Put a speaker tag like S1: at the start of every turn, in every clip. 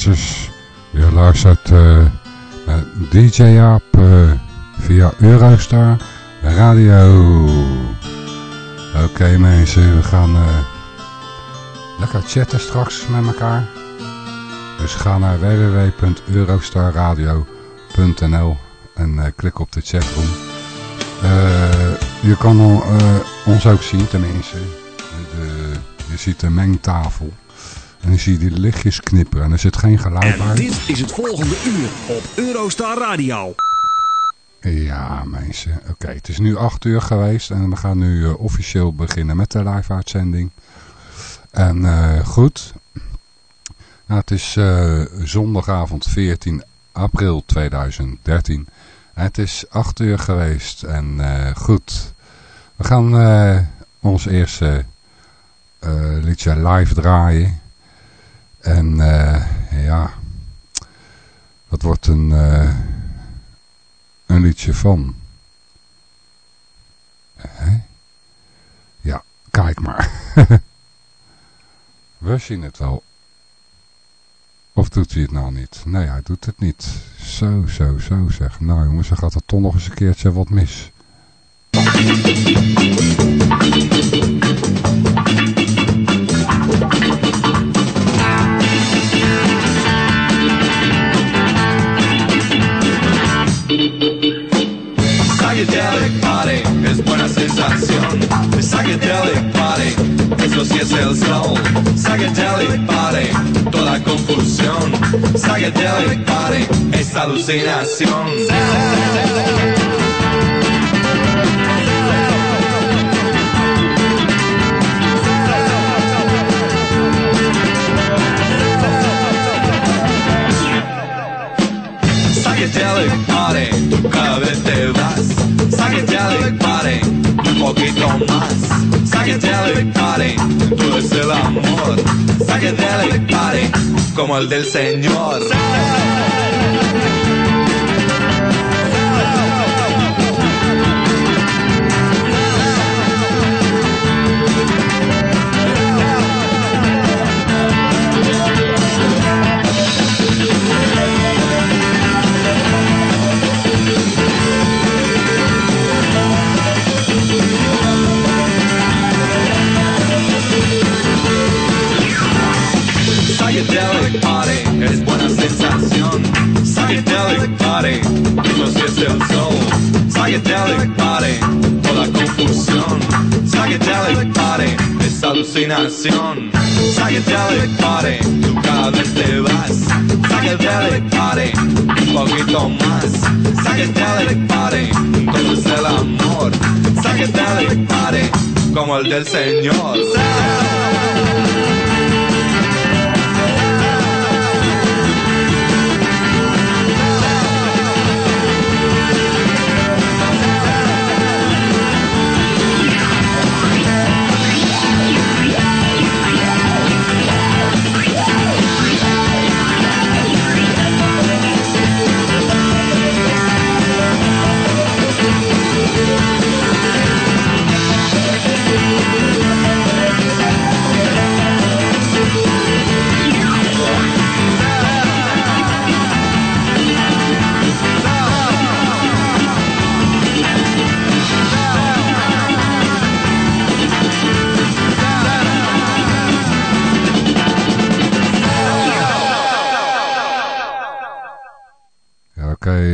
S1: Je luistert uh, naar DJ Jaap uh, via Eurostar Radio. Oké mensen, we gaan lekker chatten straks met elkaar. Dus ga naar www.eurostarradio.nl en klik op de chatroom. je kan ons ook zien tenminste. De, je ziet de mengtafel. En dan zie je die lichtjes knipperen en er zit geen geluid bij.
S2: Dit is het volgende uur op Eurostar Radio.
S1: Ja mensen, oké. Het is nu 8 uur geweest en we gaan nu uh, officieel beginnen met de live uitzending. En uh, goed, nou, het is uh, zondagavond 14 april 2013. En het is 8 uur geweest en goed. We gaan ons eerste liedje live draaien. En uh, ja, dat wordt een, uh, een liedje van. Ja, kijk maar. We zien het wel. Of doet hij het nou niet? Nee, hij doet het niet. Zo, zo, zo zeg. Nou jongens, dan gaat er toch nog eens een keertje wat mis.
S3: Sensación. Psychedelic party, eso sí es el soul. Psychedelic party, toda confusión. Psychedelic party es alucinación. Más. Psychedelic party, tú es el amor. Psychedelic party, como el del Señor. Psychedelic party, eso sí es el soul. Psychedelic party, toda confusión. Psychedelic party es alucinación. Psychedelic party, tú cada vez te vas. Psychedelic party, un poquito más. Psychedelic party, es el amor. Psychedelic party, como el del Señor.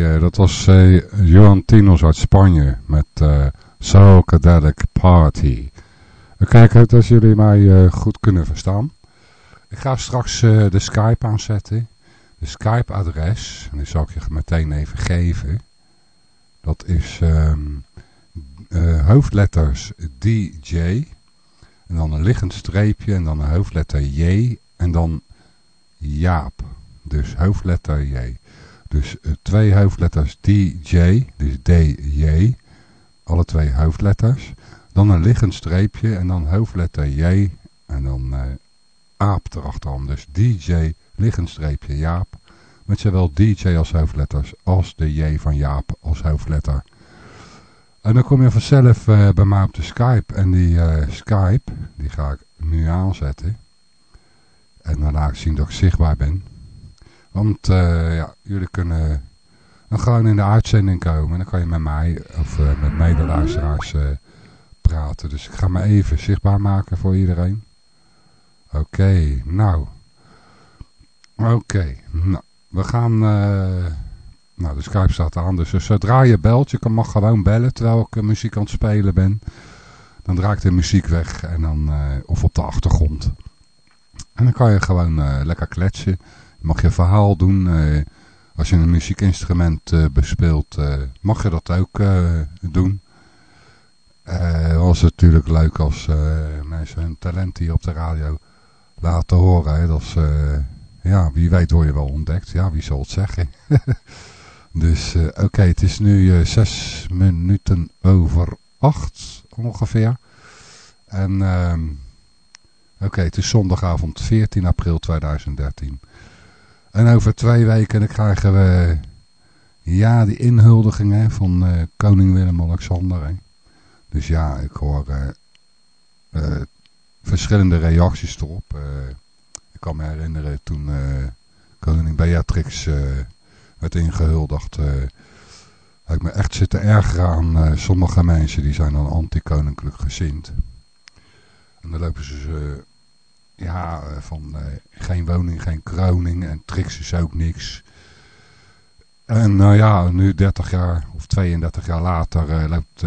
S1: Dat was uh, Johan Tinos uit Spanje met uh, Psychedelic Party. We kijken of jullie mij goed kunnen verstaan. Ik ga straks de Skype aanzetten. De Skype adres, en die zal ik je meteen even geven. Dat is um, hoofdletters DJ. En dan een liggend streepje en dan een hoofdletter J. En dan Jaap. Dus hoofdletter J. Dus uh, twee hoofdletters DJ, dus DJ, alle twee hoofdletters. Dan een liggend streepje en dan hoofdletter J en dan uh, aap erachteraan. Dus DJ, liggend streepje Jaap. Met zowel DJ als hoofdletters als de J van Jaap als hoofdletter. En dan kom je vanzelf uh, bij mij op de Skype. En die Skype, die ga ik nu aanzetten. En dan laat ik zien dat ik zichtbaar ben. Want ja, jullie kunnen dan gewoon in de uitzending komen. En dan kan je met mij of met medeluisteraars praten. Dus ik ga me even zichtbaar maken voor iedereen. Oké, nou. Oké, nou. We gaan... Uh, nou, de Skype staat aan. Dus zodra je belt, je mag gewoon bellen terwijl ik muziek aan het spelen ben. Dan draait de muziek weg. En dan, uh, of op de achtergrond. En dan kan je gewoon uh, lekker kletsen. Mag je verhaal doen. als je een muziekinstrument bespeelt, mag je dat ook doen. Het was natuurlijk leuk als mensen hun talent hier op de radio laten horen. Dat is, ja, wie weet word je wel ontdekt. Ja, wie zal het zeggen. dus oké, het is nu zes minuten over acht ongeveer. En um, oké, het is zondagavond 14 april 2013. En over twee weken dan krijgen we ja, die inhuldigingen van koning Willem-Alexander. Dus ja, ik hoor verschillende reacties erop. Ik kan me herinneren toen koningin Beatrix werd ingehuldigd. heb ik me echt zitten ergeren aan sommige mensen die zijn dan anti-koninklijk gezind. En dan lopen ze ja, van geen woning, geen kroning en Trix is ook niks. En nou ja, nu 30 jaar of 32 jaar later loopt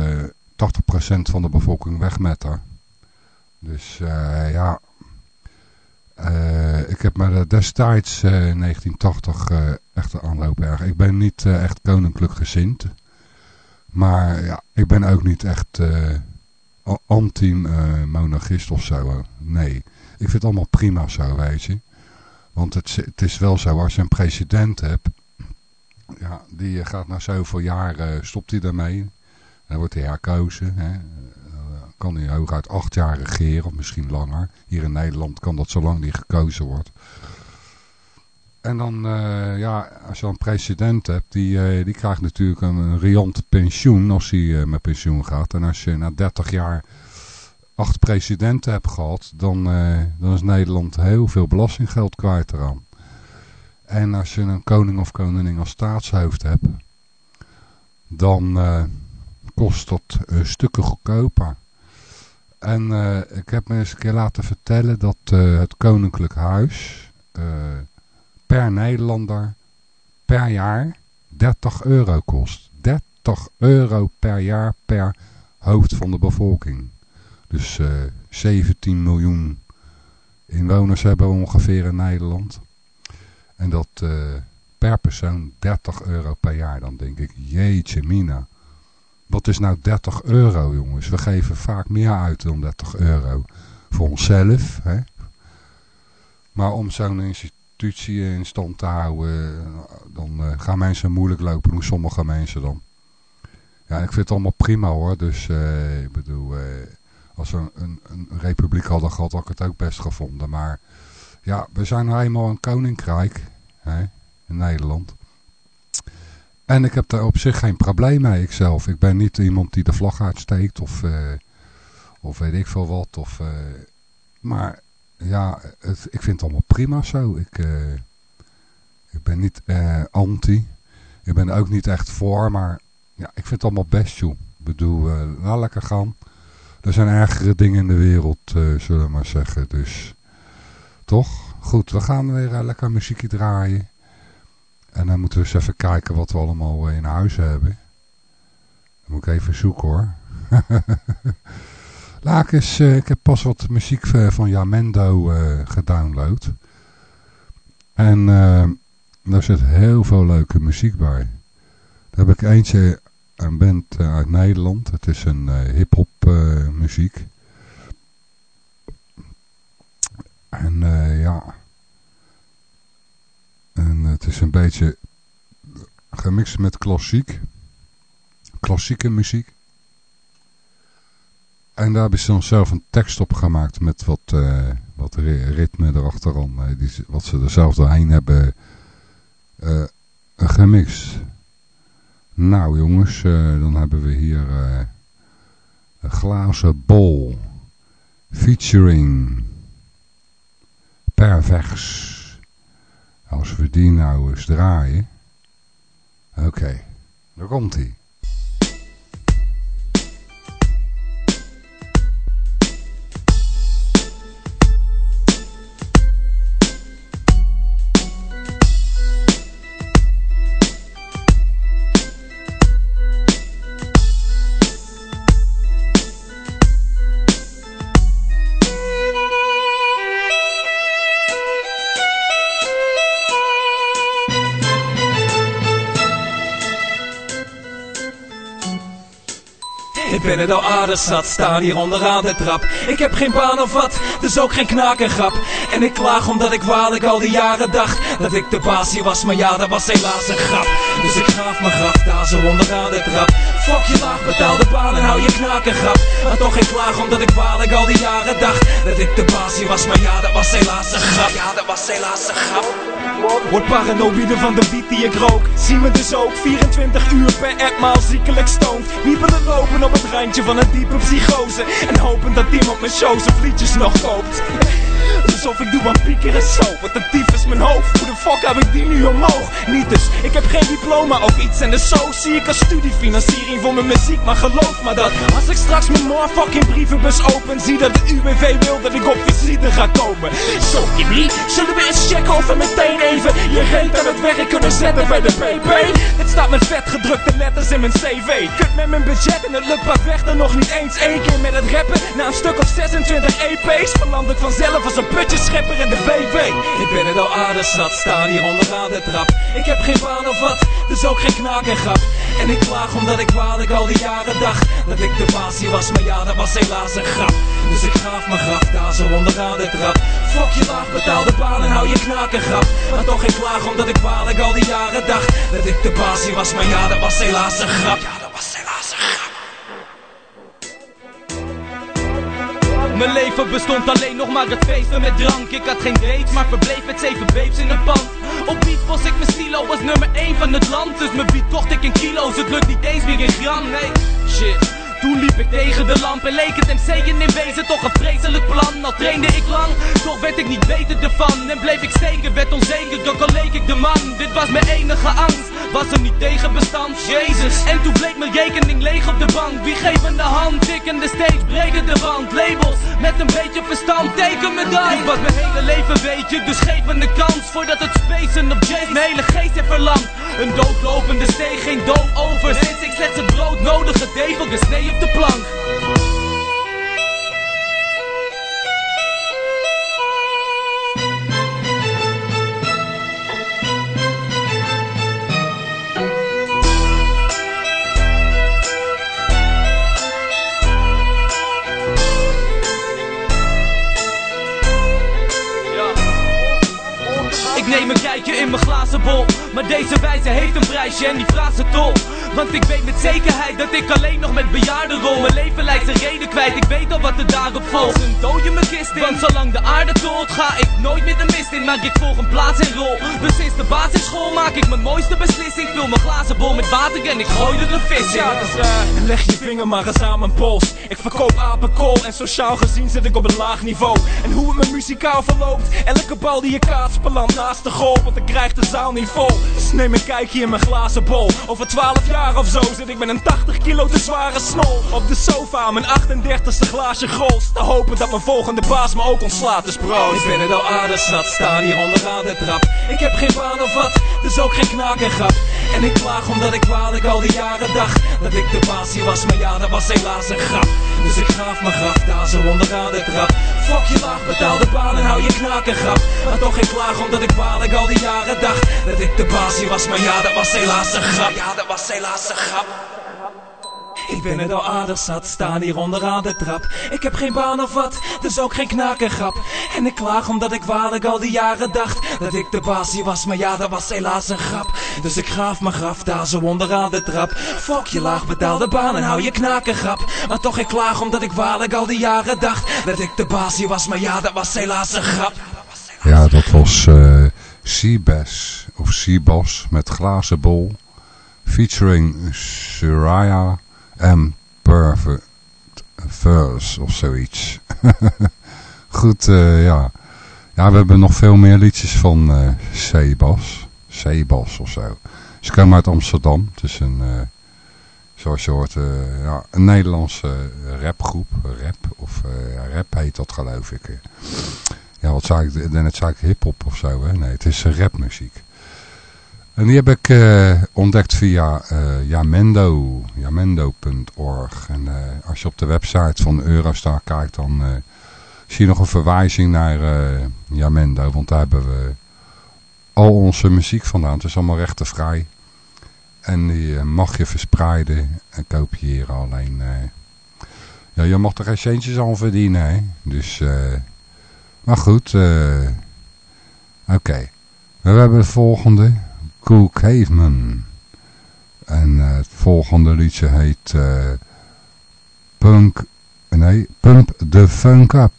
S1: 80% van de bevolking weg met haar. Dus uh, ja, uh, ik heb me destijds uh, in 1980 echt een aanloop erg. Ik ben niet echt koninklijk gezind. Maar ja, ik ben ook niet echt anti-monarchist of zo. Nee, ik vind het allemaal prima zo, weet je. Want het, het is wel zo, als je een president hebt, ja, die gaat na zoveel jaar, stopt hij daarmee. Dan wordt hij herkozen. Hè kan hij hooguit acht jaar regeren, of misschien langer. Hier in Nederland kan dat zolang die gekozen wordt. En dan, ja, als je een president hebt, die, die krijgt natuurlijk een, een riant pensioen als hij met pensioen gaat. En als je na 30 jaar acht presidenten hebt gehad, dan, dan is Nederland heel veel belastinggeld kwijt eraan. En als je een koning of koningin als staatshoofd hebt, dan kost dat stukken goedkoper. En uh, ik heb me eens een keer laten vertellen dat uh, het Koninklijk Huis uh, per Nederlander per jaar 30 euro kost. 30 euro per jaar per hoofd van de bevolking. Dus 17 miljoen inwoners hebben we ongeveer in Nederland. En dat per persoon 30 euro per jaar. Dan denk ik, jeetje mina. Wat is nou 30 euro jongens? We geven vaak meer uit dan 30 euro. Voor onszelf. Hè? Maar om zo'n institutie in stand te houden. Dan uh, gaan mensen moeilijk lopen. Doen sommige mensen dan. Ja, ik vind het allemaal prima hoor. Dus ik bedoel. Als we een, een, een, republiek hadden gehad. Had ik het ook best gevonden. Maar ja, we zijn nou eenmaal een koninkrijk. Hè, in Nederland. En ik heb daar op zich geen probleem mee, ikzelf. Ik ben niet iemand die de vlag uitsteekt of, uh, of weet ik veel wat. Of, uh, maar ja, ik vind het allemaal prima zo. Ik, uh, ik ben niet anti. Ik ben ook niet echt voor, maar ja, ik vind het allemaal best, joh. Ik bedoel, nou lekker gaan. Er zijn ergere dingen in de wereld, zullen we maar zeggen. Dus, toch? Goed, we gaan weer lekker muziekje draaien. En dan moeten we eens even kijken wat we allemaal eh, in huis hebben. Dan moet ik even zoeken hoor. Eens, uh, ik heb pas wat muziek eh, van Jamendo gedownload. En daar zit heel veel leuke muziek bij. Daar heb ik eentje, een band uit Nederland. Het is een hip-hop muziek. En ja, en het is een beetje gemixt met klassiek. Klassieke muziek. En daar hebben ze dan zelf een tekst op gemaakt met wat, wat ritme erachteraan. Die, wat ze er zelf doorheen hebben uh, gemixt. Nou jongens, dan hebben we hier een glazen bol. Featuring Pervers. Als we die nou eens draaien. Oké, daar komt hij.
S4: Ik al aardig zat, staan hier onderaan de trap. Ik heb geen baan of wat, dus ook geen knaak en ik klaag omdat ik waarlijk al die jaren dacht dat ik de baas hier was, maar ja, dat was helaas een grap. Dus ik graaf mijn graf daar zo onderaan de trap. Fok je laag betaalde baan en hou je knaak en grap. Maar toch geen klaag omdat ik waarlijk al die jaren dacht dat ik de baas hier was, maar ja, dat was helaas een grap. Ja, dat was helaas een grap. Word paranoïde van de wiet die ik rook. Zie me dus ook 24 uur per etmaal ziekelijk stoned. Wiepelen lopen op het randje van een diepe psychose. En hopen dat iemand mijn shows of liedjes nog koopt. Alsof ik doe aan piekeren zo. Wat een dief is mijn hoofd. Hoe de fuck heb ik die nu omhoog? Niet dus, ik heb geen diploma of iets. En dus zo zie ik als studiefinanciering voor mijn muziek. Maar geloof me dat als ik straks mijn motherfucking brievenbus open. Zie dat de UWV wil dat ik op visite ga komen. Zo, Kimmy, zullen we eens checken of we meteen even je reet aan het werk kunnen zetten bij de PP? Het staat met vet gedrukte letters in mijn CV. Kut met mijn budget en het lukt maar vechten nog niet eens één keer met het rappen. Na een stuk of 26 EP's verland ik vanzelf als een putjeschepper in de BV. Ik ben het al aardig zat, staan hier onderaan de trap. Ik heb geen baan of wat, dus ook geen knaak en grap. En ik klaag omdat ik waarlijk al die jaren dacht dat ik de baas was, maar ja, dat was helaas een grap. Dus ik graaf mijn graf daar zo onderaan de trap. Fok je laag betaalde baan en hou je knaak en grap. Maar toch geen klaag omdat ik waarlijk al die jaren dacht dat ik de baas was, maar ja, dat was helaas een grap. Ja, dat was helaas een grap. Mijn leven bestond alleen nog maar het feesten met drank. Ik had geen date, maar verbleef met zeven babes in een pand. Op beat was ik mijn stilo als nummer 1 van het land. Dus mijn beat kocht ik in kilo's, het lukt niet eens meer in gram, nee Shit. Toen liep ik tegen de lamp en leek het MC'en in wezen. Toch een vreselijk plan Al trainde ik lang, toch werd ik niet beter ervan En bleef ik steken, werd onzeker, al leek ik de man. Dit was mijn enige angst, was er niet tegen bestand, jezus. En toen bleek mijn rekening leeg op de bank. Wie geeft me de hand, ik en de stage breken de wand. Labels, met een beetje verstand, teken me dan. Ik was mijn hele leven weet je, dus geef me de kans Voordat het spacen op J's mijn hele geest heeft verlamd. Een doodlopende steeg, geen dood over. Sinds ik slechts het brood nodig, het devel gesneden op de plank. Neem een kijkje in mijn glazen bol. Maar deze wijze heeft een prijsje en die vraagt ze tol Want ik weet met zekerheid dat ik alleen nog met bejaarden rol Mijn leven lijkt zijn reden kwijt, ik weet al wat er daarop volgt Een dode mijn kist in, want zolang de aarde tolt Ga ik nooit meer de mist in, maar ik volg een plaats en rol Dus sinds de basisschool maak ik mijn mooiste beslissing Vul mijn glazen bol met water en ik gooi er een vis in
S5: Ja, dus, eh, leg je vinger maar eens aan mijn pols. Ik verkoop apenkool en sociaal gezien zit ik op een laag niveau. En hoe het me muzikaal verloopt, elke bal die je kaatst belandt naast de goal, want ik krijg de zaal niet vol. Dus neem een kijkje in mijn glazen bol. Over 12 jaar of zo zit ik met een 80 kilo te zware snol. Op de sofa, mijn 38ste glaasje grols. Te hopen dat mijn volgende baas me ook ontslaat, dus bro.
S4: Ik ben het al aardig zat, staan hier onderaan de trap Ik heb geen baan of wat, dus ook geen knaak en En ik klaag omdat ik waarlijk al die jaren dacht Dat ik de baas hier was, maar ja, dat was helaas een grap Dus ik graaf mijn graf daar zo onderaan de trap Fok je laag betaalde baan en hou je knaak en grap. Maar toch geen klaag omdat ik waarlijk al die jaren dacht. Dat ik de baas hier was, maar ja, dat was helaas een grap. Ja, dat was helaas een grap ik ben het al aardig zat, staan hier onderaan de trap. Ik heb geen baan of wat, dus ook geen knaak en ik klaag omdat ik waarlijk al die jaren dacht Dat ik de baas hier was, maar ja, dat was helaas een grap. Dus ik graaf mijn graf daar zo onderaan de trap. Fok je laag betaalde baan en hou je knaak en grap Maar toch ik klaag omdat ik waarlijk al die jaren dacht Dat ik de baas hier was, maar ja, dat was helaas een grap.
S1: Ja, dat was eh Seabass of Seabass met glazen bol. Featuring Soraya en Perfect Verse of zoiets. Goed, eh, ja. Ja, we hebben nog veel meer liedjes van uh, Sebas. Of zo. Ze komen uit Amsterdam. Het is een, zoals je hoort, uh, ja, een Nederlandse rapgroep. Rap, of rap heet dat geloof ik. Ja, wat zei ik? Net zei ik hip-hop of zo. Hè? Nee, het is rapmuziek. En die heb ik ontdekt via Jamendo, jamendo.org. En als je op de website van Eurostar kijkt, dan zie je nog een verwijzing naar Jamendo. Want daar hebben we al onze muziek vandaan. Het is allemaal rechtenvrij. En die uh, mag je verspreiden en kopiëren. Alleen, uh, ja, je mag er geen centjes aan verdienen. Hè? Dus, uh, maar goed. Oké. We hebben de volgende. Cool Caveman. En het volgende liedje heet Punk... Nee, Pump the Funk Up.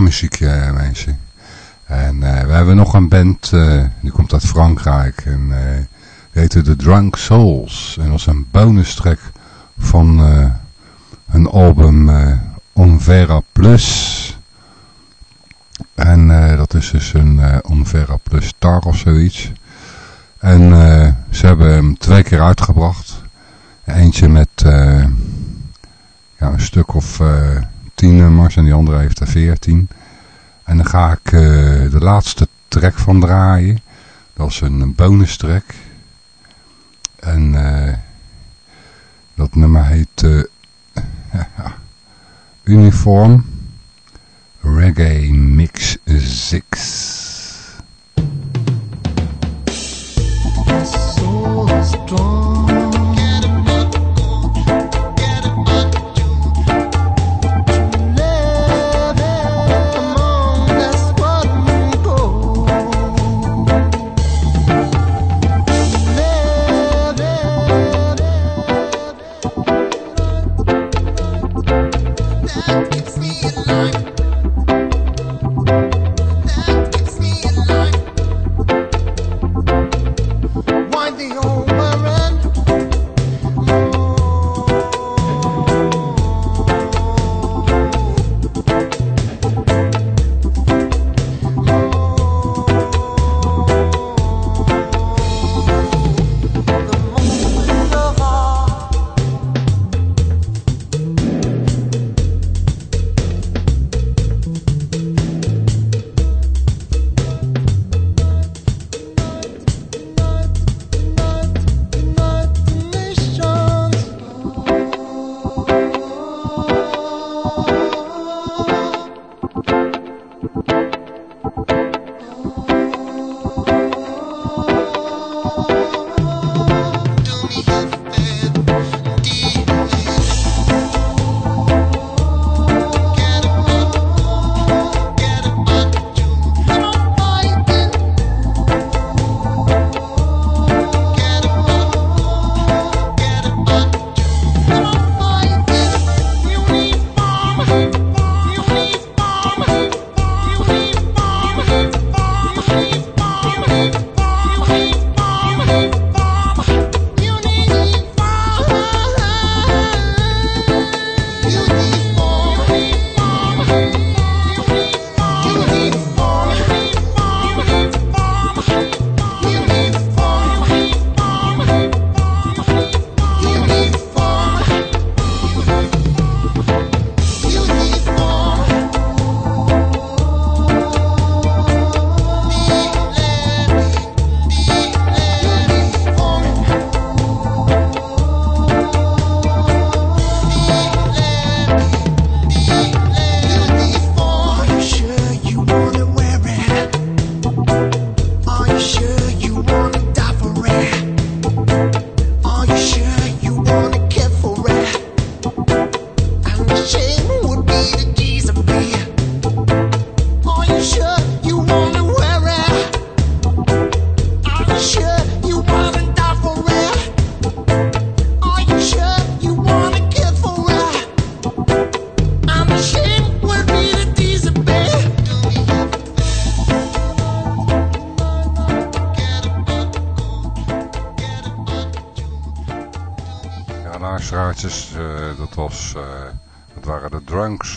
S1: Muziekje, mensen. En uh, we hebben nog een band, uh, die komt uit Frankrijk. En uh, die heette The Drunk Souls. En dat is een bonus track van een album Onvera Plus. En dat is dus een Onvera Plus Star of zoiets. En ze hebben hem twee keer uitgebracht. Eentje met ja, een stuk of tien nummers en die andere heeft er veertien. En dan ga ik uh, de laatste track van draaien. Dat is een bonus track. En dat nummer heet Uniform Reggae Mix 6.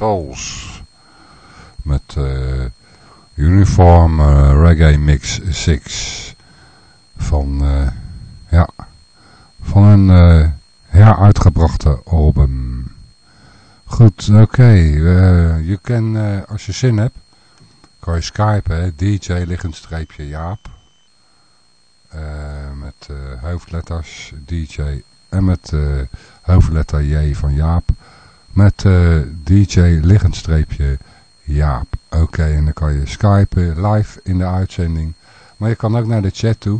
S1: Souls. Met uh, Uniform uh, Reggae Mix 6. Van, uh, ja, van een uh, uitgebrachte album. Goed, oké. Je kan, als je zin hebt, kan je skypen, DJ liggend Jaap. met hoofdletters DJ en met hoofdletter J van Jaap met uh, DJ liggendstreepje Jaap. Oké, en dan kan je skypen live in de uitzending. Maar je kan ook naar de chat toe.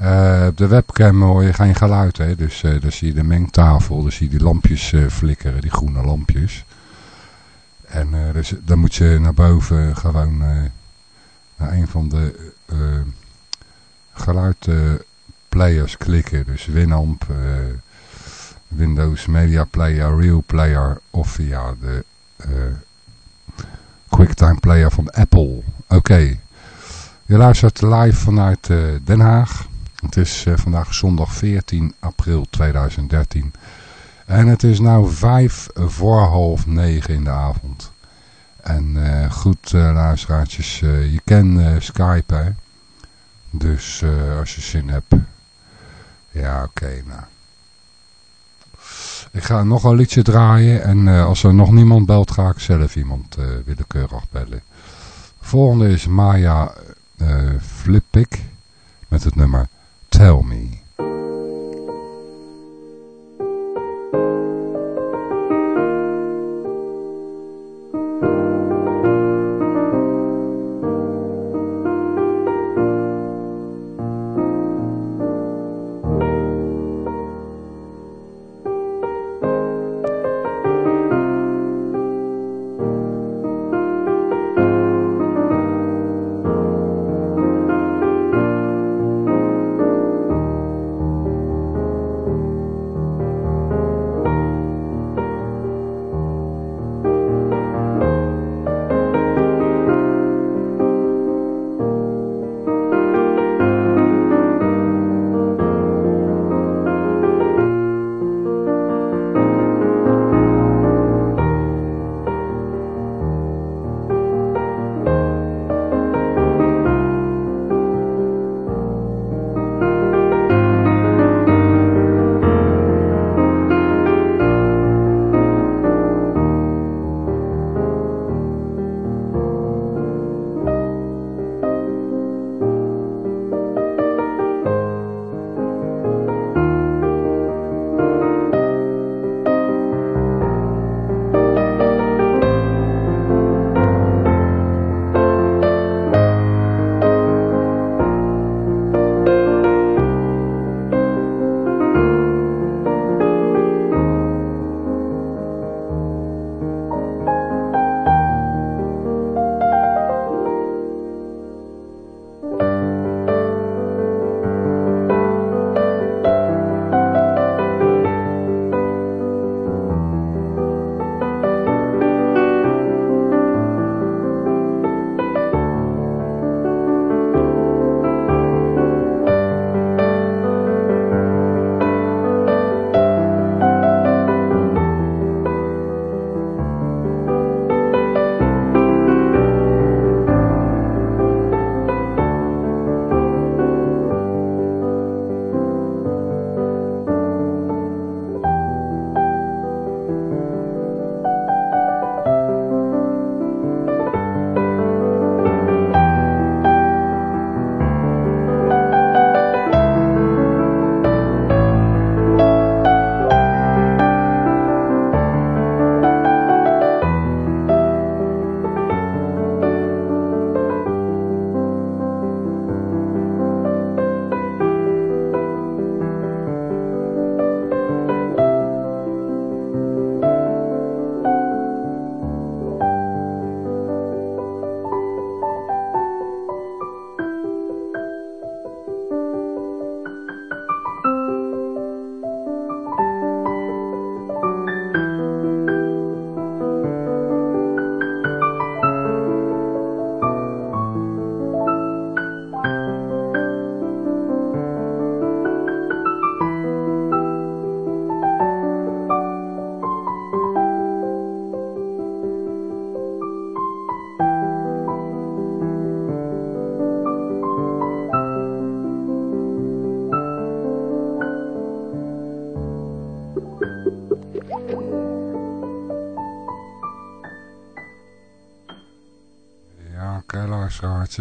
S1: Uh, op de webcam hoor je geen geluid, hè? dus uh, dan zie je de mengtafel, dan zie je die lampjes flikkeren, die groene lampjes. En dus, dan moet je naar boven gewoon naar een van de geluidplayers klikken. Dus Winamp, Windows Media Player, Real Player of via de uh, QuickTime Player van Apple. Oké, je luistert live vanuit uh, Den Haag. Het is uh, vandaag zondag 14 april 2013. En het is nu vijf voor half negen in de avond. En goed luisteraartjes, je kent Skype hè. Dus als je zin hebt. Ja oké nou. Ik ga nog een liedje draaien en uh, als er nog niemand belt ga ik zelf iemand uh, willekeurig bellen. Volgende is Maya uh, Flippick met het nummer Tell Me.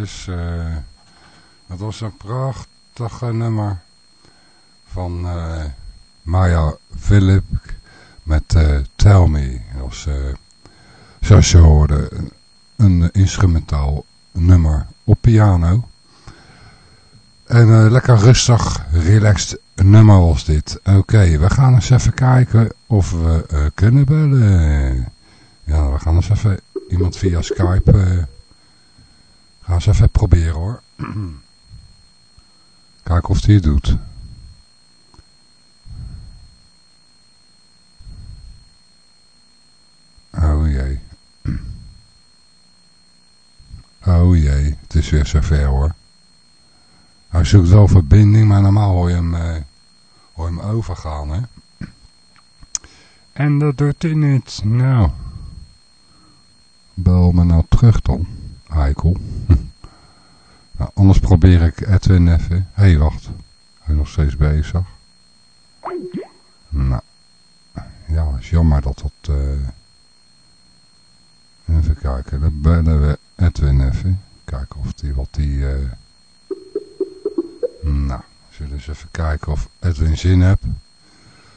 S1: Luisteraartjes. Uh, dat was een prachtige nummer van uh, Maya Philip met uh, Tell Me. Dat was, zoals je hoorde, een, een instrumentaal nummer op piano. En lekker rustig, relaxed nummer was dit. Oké, we gaan eens even kijken of we kunnen bellen. Ja, we gaan eens even iemand via Skype... Uh, gaan eens even proberen hoor. Kijken of hij het doet. Oh jee. Oh jee, het is weer zover hoor. Hij zoekt wel verbinding, maar normaal hoor je hem, uh, hoor je hem overgaan hè. En dat doet hij niet. Nou... Bel me nou terug dan, Eikel. Nou, anders probeer ik Edwin even. Hé, hey, wacht. Hij is nog steeds bezig. Nou. Ja, is jammer dat dat... Uh... Even kijken. Dan bellen we Edwin even. Kijken of die wat die... Uh... Nou, zullen eens even kijken of Edwin zin hebt.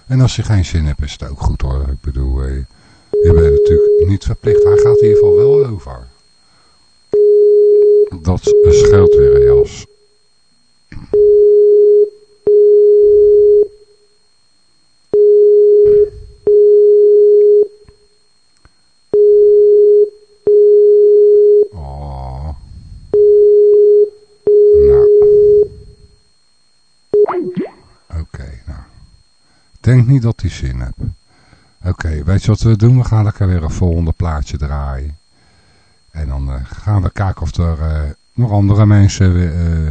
S1: En als je geen zin hebt, is het ook goed hoor. Ik bedoel, uh, je bent natuurlijk niet verplicht. Hij gaat in ieder geval wel over. Dat scheelt weer. Oh. Nou. Oké, nou. Denk niet dat hij zin hebt. Oké, weet je wat we doen? We gaan lekker weer een volgende plaatje draaien. En dan uh, gaan we kijken of er uh, nog andere mensen uh,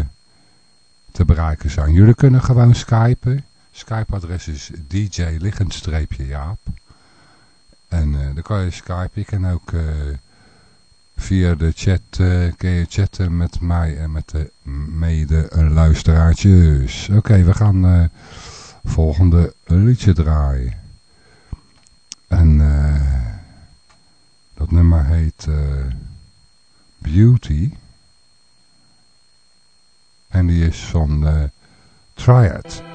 S1: te bereiken zijn. Jullie kunnen gewoon skypen. Skype-adres is DJ Jaap. En dan kan je skypen. Je kan ook via de chat kun je chatten met mij en met de mede luisteraartjes. Oké, we gaan volgende liedje draaien. En uh, dat nummer heet uh, Beauty. En die is van uh, Triad.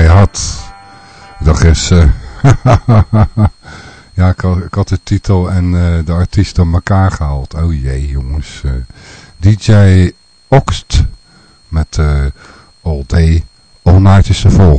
S1: Hard. Dat is... Ja, ik had, had, de titel en de artiest aan elkaar gehaald. Oh jee, jongens. DJ Oxt met All Day, All Night is de volgende.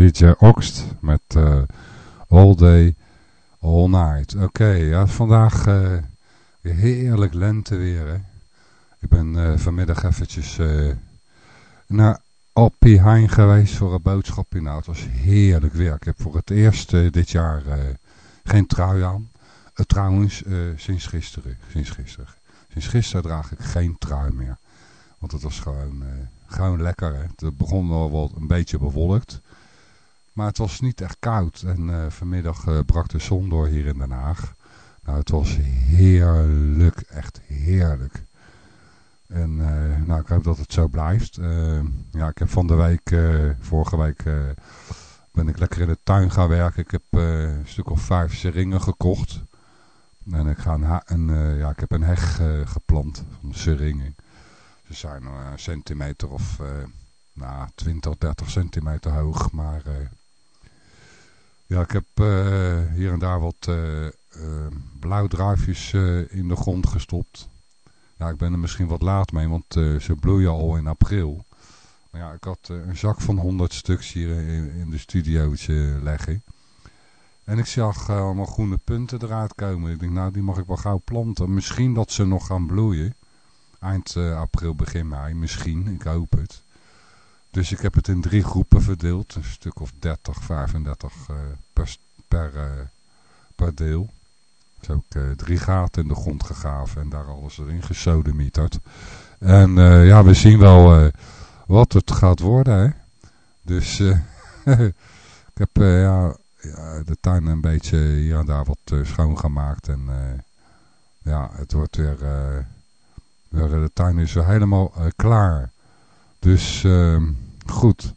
S1: DJ Oxt met uh, All Day, All Night. Oké, ja, vandaag weer heerlijk lenteweer. Hè? Ik ben vanmiddag eventjes naar Alpie Heijn geweest voor een boodschapje. Nou, het was heerlijk weer. Ik heb voor het eerst dit jaar geen trui aan. trouwens, sinds gisteren. Sinds gisteren. Sinds gisteren draag ik geen trui meer. Want het was gewoon gewoon lekker. Hè. Het begon wel wat een beetje bewolkt. Maar het was niet echt koud. En uh, vanmiddag uh, brak de zon door hier in Den Haag. Nou, het was heerlijk. Echt heerlijk. En uh, nou, ik hoop dat het zo blijft. ja, ik heb van de week, vorige week, ben ik lekker in de tuin gaan werken. Ik heb een stuk of vijf seringen gekocht. En ik, ga een, ja, ik heb een heg geplant van seringen. Ze zijn een centimeter of nou, 20, 30 centimeter hoog. Maar ja, ik heb uh, hier en daar wat blauwdruifjes in de grond gestopt. Ja, ik ben er misschien wat laat mee, want ze bloeien al in april. Maar ja, ik had een zak van 100 stuks hier in, de studiootje leggen. En ik zag allemaal groene punten eruit komen. Ik denk, nou, die mag ik wel gauw planten. Misschien dat ze nog gaan bloeien eind april, begin mei. Misschien, ik hoop het. Dus ik heb het in drie groepen verdeeld. Een stuk of 30, 35 uh, per, per, uh, per deel. Dus heb ik uh, drie gaten in de grond gegraven en daar alles erin gesodemieterd. En ja, we zien wel wat het gaat worden. Hè? Dus ik heb ja, ja, de tuin een beetje hier en daar wat schoongemaakt en Ja, het wordt weer... weer de tuin is helemaal klaar. Dus ehm, goed.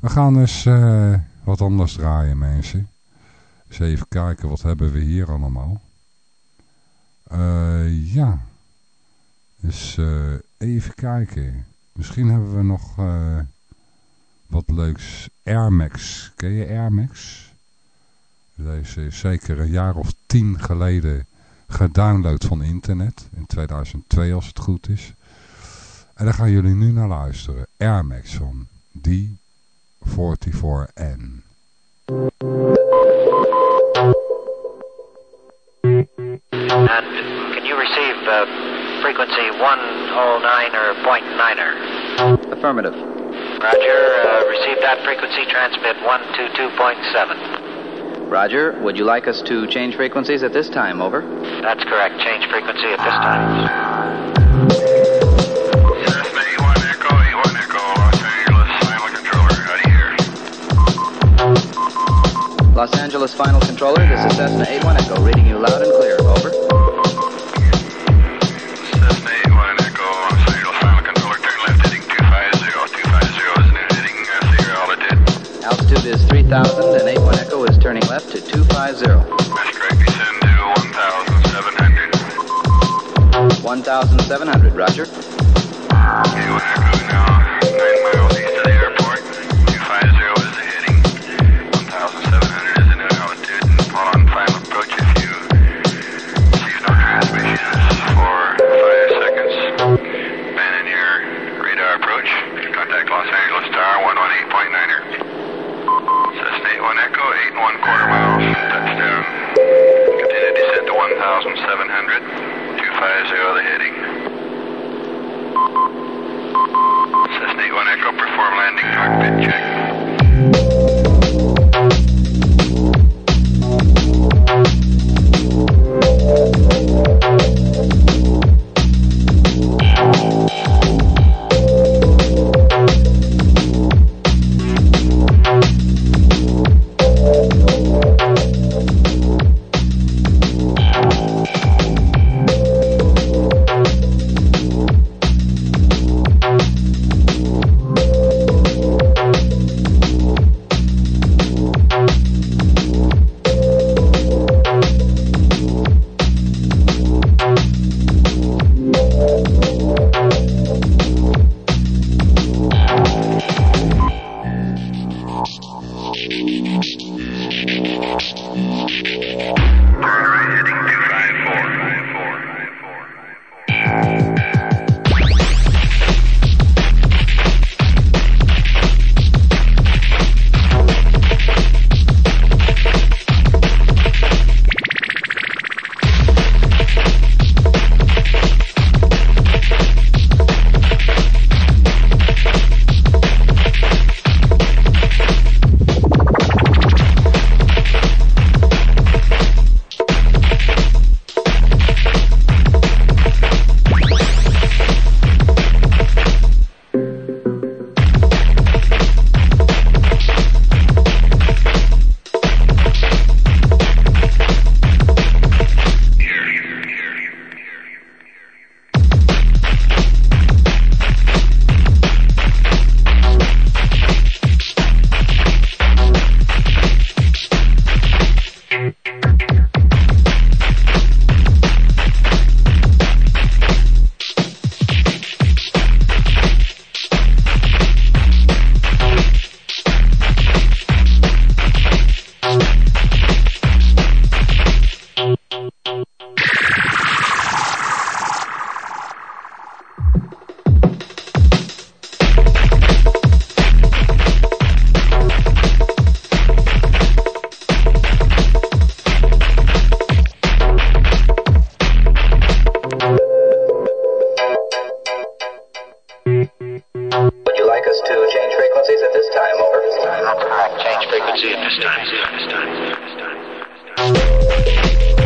S1: We gaan eens wat anders draaien mensen. Eens even kijken, wat hebben we hier allemaal. Uh, ja. Dus even kijken. Misschien hebben we nog wat leuks. Air Max. Ken je Air Max? Deze is zeker een jaar of tien geleden gedownload van internet. In 2002 als het goed is. En daar gaan jullie nu naar luisteren. Air Max van D44N.
S6: And can you receive uh, frequency 109 or .9er?
S7: Affirmative.
S6: Roger. Uh, receive that frequency, transmit 122.7.
S7: Roger. Would you like us to change frequencies at this time? Over.
S6: That's correct. Change frequency at this time.
S7: Los Angeles Final Controller, this is Cessna 81 Echo, reading you loud and clear. Over.
S8: Cessna 81 Echo, Los Angeles Final Controller, turn left heading 250, 250 is new heading, uh, altitude.
S7: Altitude is 3000 and 81 Echo is turning left to 250.
S8: That's correct, descend to 1,700.
S7: 1,700, roger.
S8: times, times, times, times,
S2: times, times, times.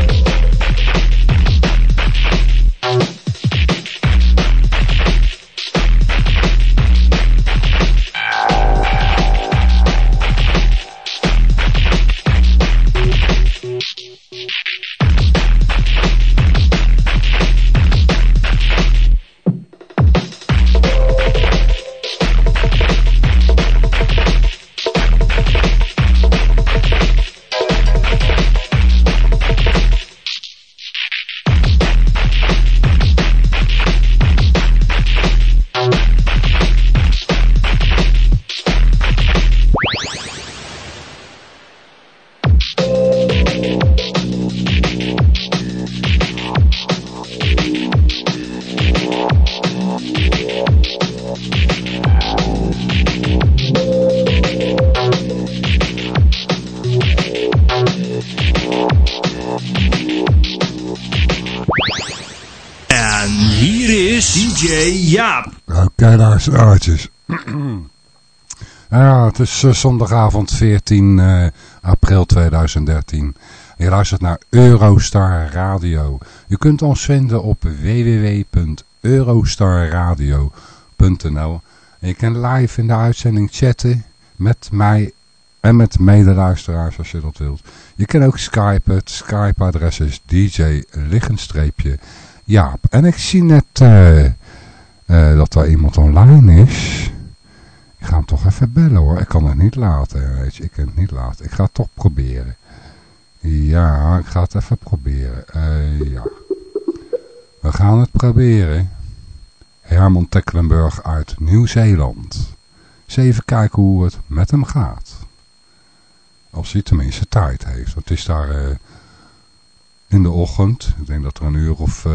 S2: Jaap.
S1: Oké, luisteraartjes. ja, het is eh, zondagavond 14 eh, april 2013. Je luistert naar Eurostar Radio. Je kunt ons vinden op www.eurostarradio.nl En je kan live in de uitzending chatten met mij en met medeluisteraars als je dat wilt. Je kan ook Skype. Het Skype-adres is DJ liggenstreepje Jaap. En ik zie net eh, eh, dat er iemand online is. Ik ga hem toch even bellen hoor. Ik kan het niet laten. Weet je. Ik kan het niet laten. Ik ga het toch proberen. Ja, ik ga het even proberen. Eh, ja. We gaan het proberen. Herman Tecklenburg uit Nieuw-Zeeland. Eens even kijken hoe het met hem gaat. Als hij tenminste tijd heeft. Want het is daar uh, in de ochtend. Ik denk dat er een uur of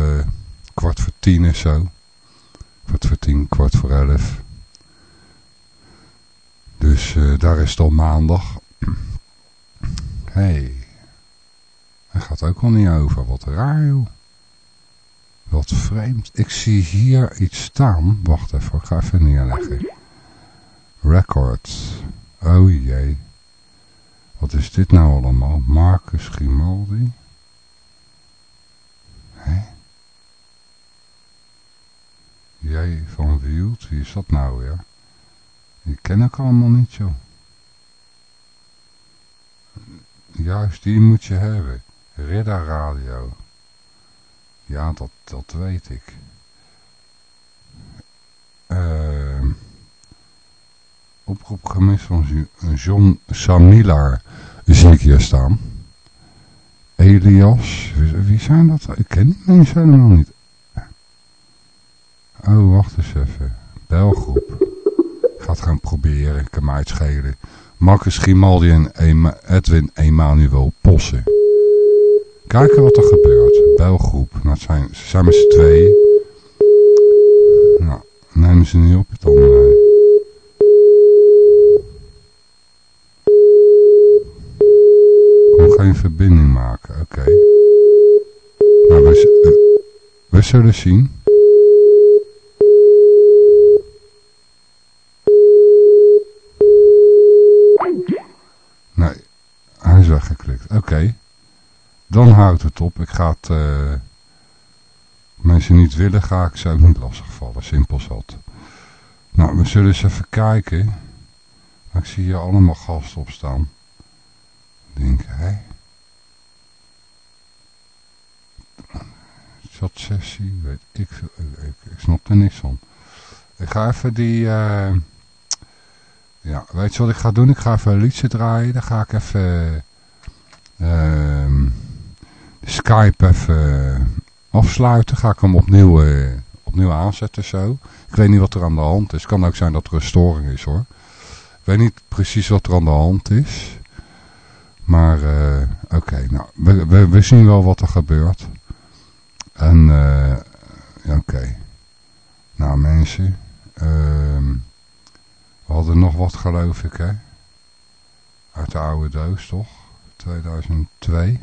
S1: kwart voor tien is zo. Kwart voor tien, kwart voor elf. Dus uh, daar is het al maandag. hey. Hij gaat ook al niet over. Wat raar joh. Wat vreemd. Ik zie hier iets staan. Wacht even, ik ga even neerleggen. Records. Oh jee. Wat is dit nou allemaal? Marcus Grimaldi. Jij van Wielt, wie is dat nou weer? Die ken ik allemaal niet, joh. Juist die moet je hebben. Ridder Radio. Ja, dat, dat weet ik. Uh, oproep gemist van John Samilar zie ik hier staan. Elias, wie, wie zijn dat? Ik ken die mensen helemaal niet. Oh, wacht eens even. Belgroep. Ik ga het gaan proberen, kan mij het schelen. Marcus Grimaldi en Edwin Emanuel Possen. Kijken wat er gebeurt. Belgroep. Nou, zijn, ze zijn met z'n tweeën. Nou, nemen ze niet op. Dan... Uh... geen verbinding maken. Oké. Okay. We, we zullen zien. Nee, hij is weggeklikt. Oké. Okay. Dan houdt het op. Ik ga het... Uh, mensen niet willen, ga ik ze ook niet lastigvallen. Simpel zat. Nou, we zullen eens even kijken. Ik zie hier allemaal gasten op staan. Denk hij. Chatsessie, weet ik veel. Ik, ik, ik, snap er niks van. Ik ga even die... Uh, ja, weet je wat ik ga doen? Ik ga even een liedje draaien. Dan ga ik even... Uh, Skype even afsluiten. Ga ik hem opnieuw, uh, opnieuw aanzetten zo. Ik weet niet wat er aan de hand is. Kan ook zijn dat er een storing is hoor. Ik weet niet precies wat er aan de hand is. Maar uh, oké, nou, we, we, zien wel wat er gebeurt. En uh, oké. Nou mensen, uh, we hadden nog wat geloof ik hè. Uit de oude doos toch? 2002.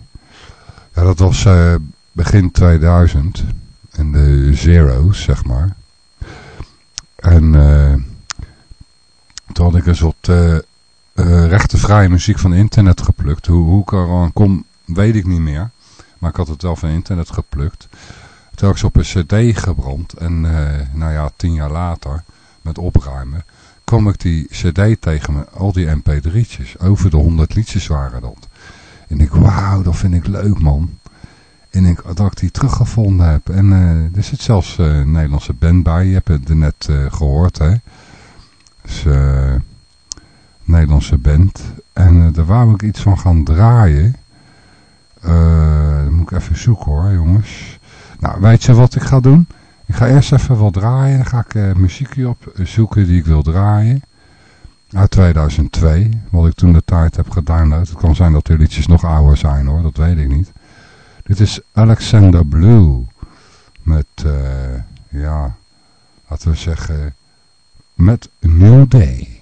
S1: Ja, dat was uh, begin 2000. In de zero's, zeg maar. En uh, toen had ik een soort uh, rechtenvrije muziek van internet geplukt. Hoe, hoe ik er kom, weet ik niet meer. Maar ik had het wel van internet geplukt. Toen ik ze op een cd gebrand. En nou ja, tien jaar later, met opruimen, kwam ik die cd tegen me. Al die mp3'tjes. Over de 100 liedjes waren dat. En ik, wauw, dat vind ik leuk man. En ik, dat ik die teruggevonden heb. En uh, er zit zelfs uh, een Nederlandse band bij. Je hebt het er net uh, gehoord, hè. Dus, Nederlandse band. En daar wou ik iets van gaan draaien. moet ik even zoeken hoor, jongens. Nou, weet je wat ik ga doen? Ik ga eerst even wat draaien. Dan ga ik muziekje op zoeken die ik wil draaien. Uit 2002, wat ik toen de tijd heb gedownload. Het kan zijn dat de liedjes nog ouder zijn hoor, dat weet ik niet. Dit is Alexander Blue. Met, uh, ja, laten we zeggen, met New Day.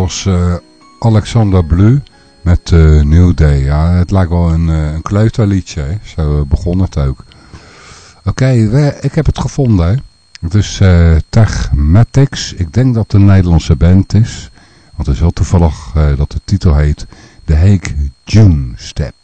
S1: Was eh, Alexander Blue met eh, New Day. Ja, het lijkt wel een, eh, een kleuterliedje. Zo begon het ook. Oké, ik heb het gevonden. Hè? Het is eh Techmatics. Ik denk dat het een Nederlandse band is. Want het is wel toevallig dat de titel heet The Hague June Step.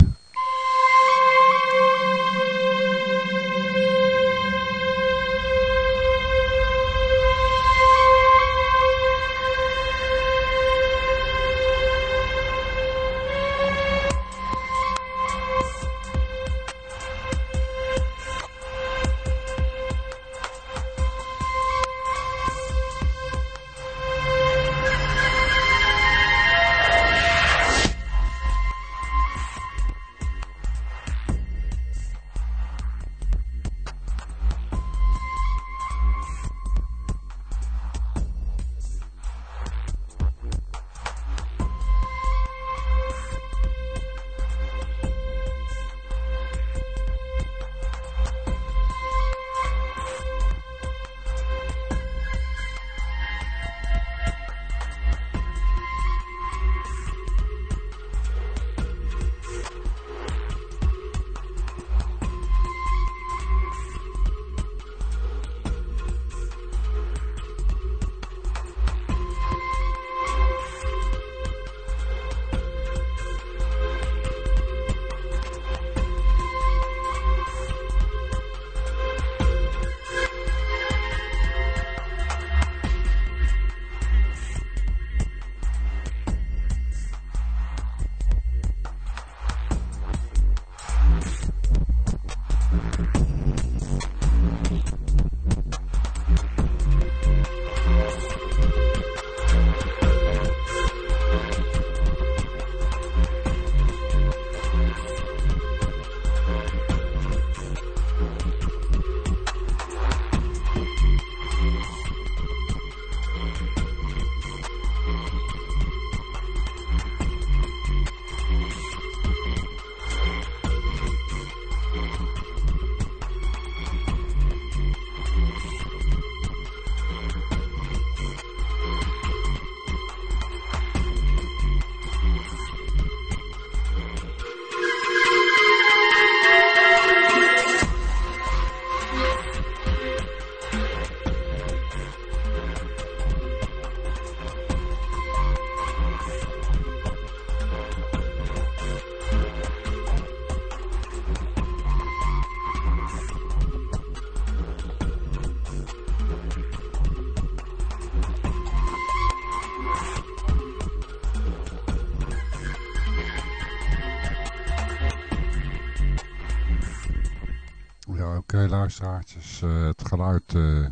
S1: Luisteraartjes. eh, het geluid eh,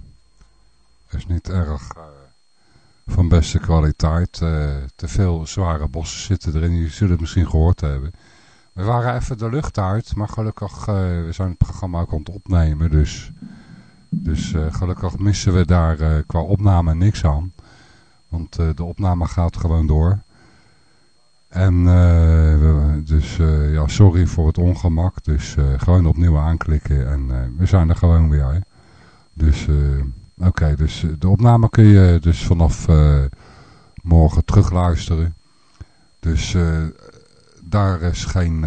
S1: is niet erg eh, van beste kwaliteit. Te veel zware bossen zitten erin. Jullie zullen het misschien gehoord hebben. We waren even de lucht uit, maar gelukkig, we zijn het programma ook aan het opnemen. Dus, dus gelukkig missen we daar qua opname niks aan. Want de opname gaat gewoon door. En eh, dus eh, ja, sorry voor het ongemak. Dus eh, gewoon opnieuw aanklikken en we zijn er gewoon weer. Dus oké, dus de opname kun je dus vanaf morgen terugluisteren. Dus daar is geen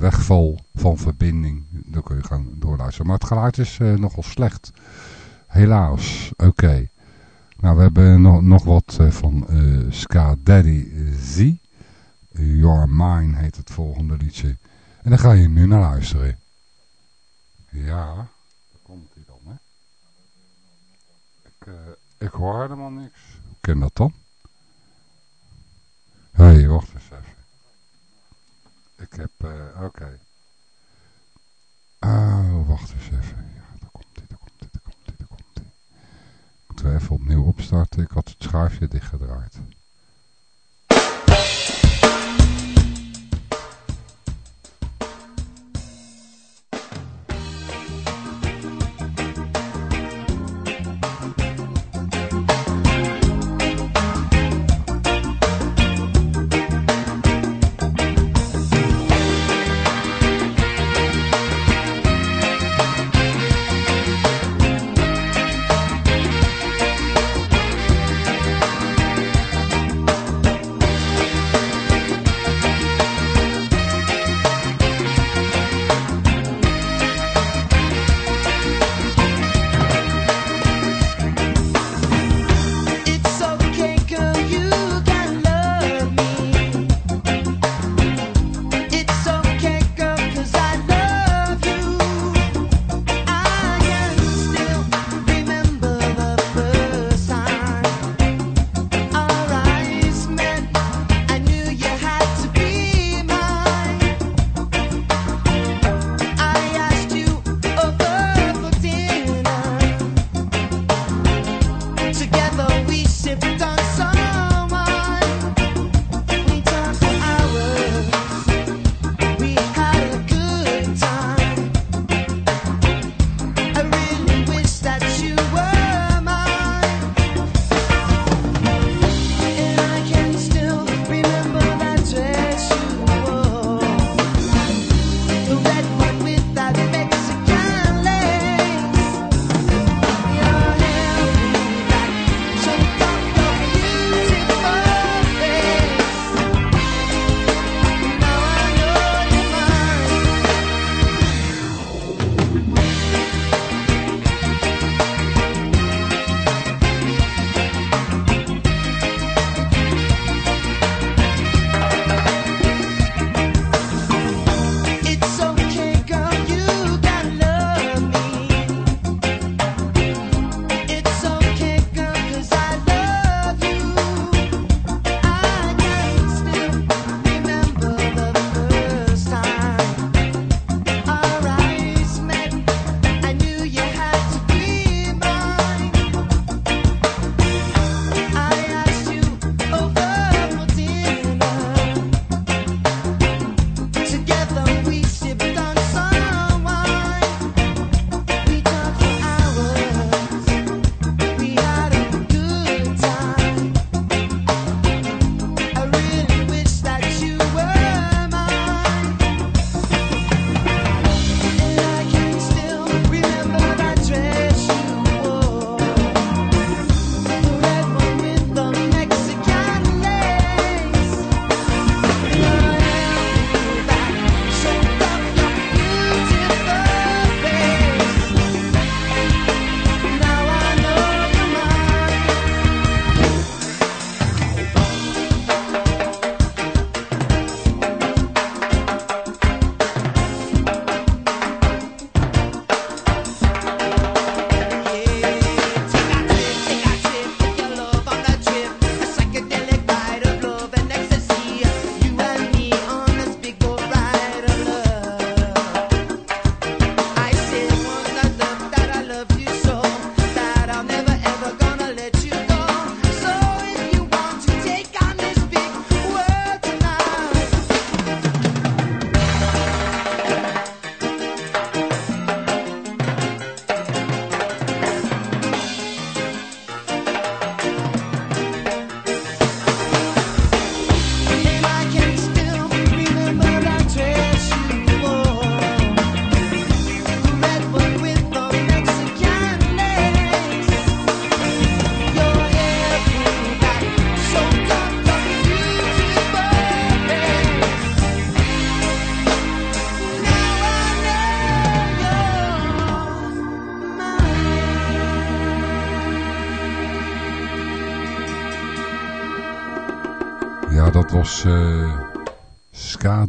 S1: wegval van verbinding. Dan kun je gewoon doorluisteren. Maar het geluid is nogal slecht. Helaas. Oké. Nou, we hebben nog, nog wat eh, van eh, Ska Daddy Z. Your Mine heet het volgende liedje. En daar ga je nu naar luisteren. Ja, daar komt hij dan, hè. Ik, eh, ik hoor helemaal niks. Hoe ken dat dan? Hé, hey, wacht eens even. Ik heb, oké. Oh, wacht eens even. Ja, daar komt hij, daar komt hij, daar komt hij, daar komt hij. We even opnieuw opstarten. Ik had het schuifje dichtgedraaid.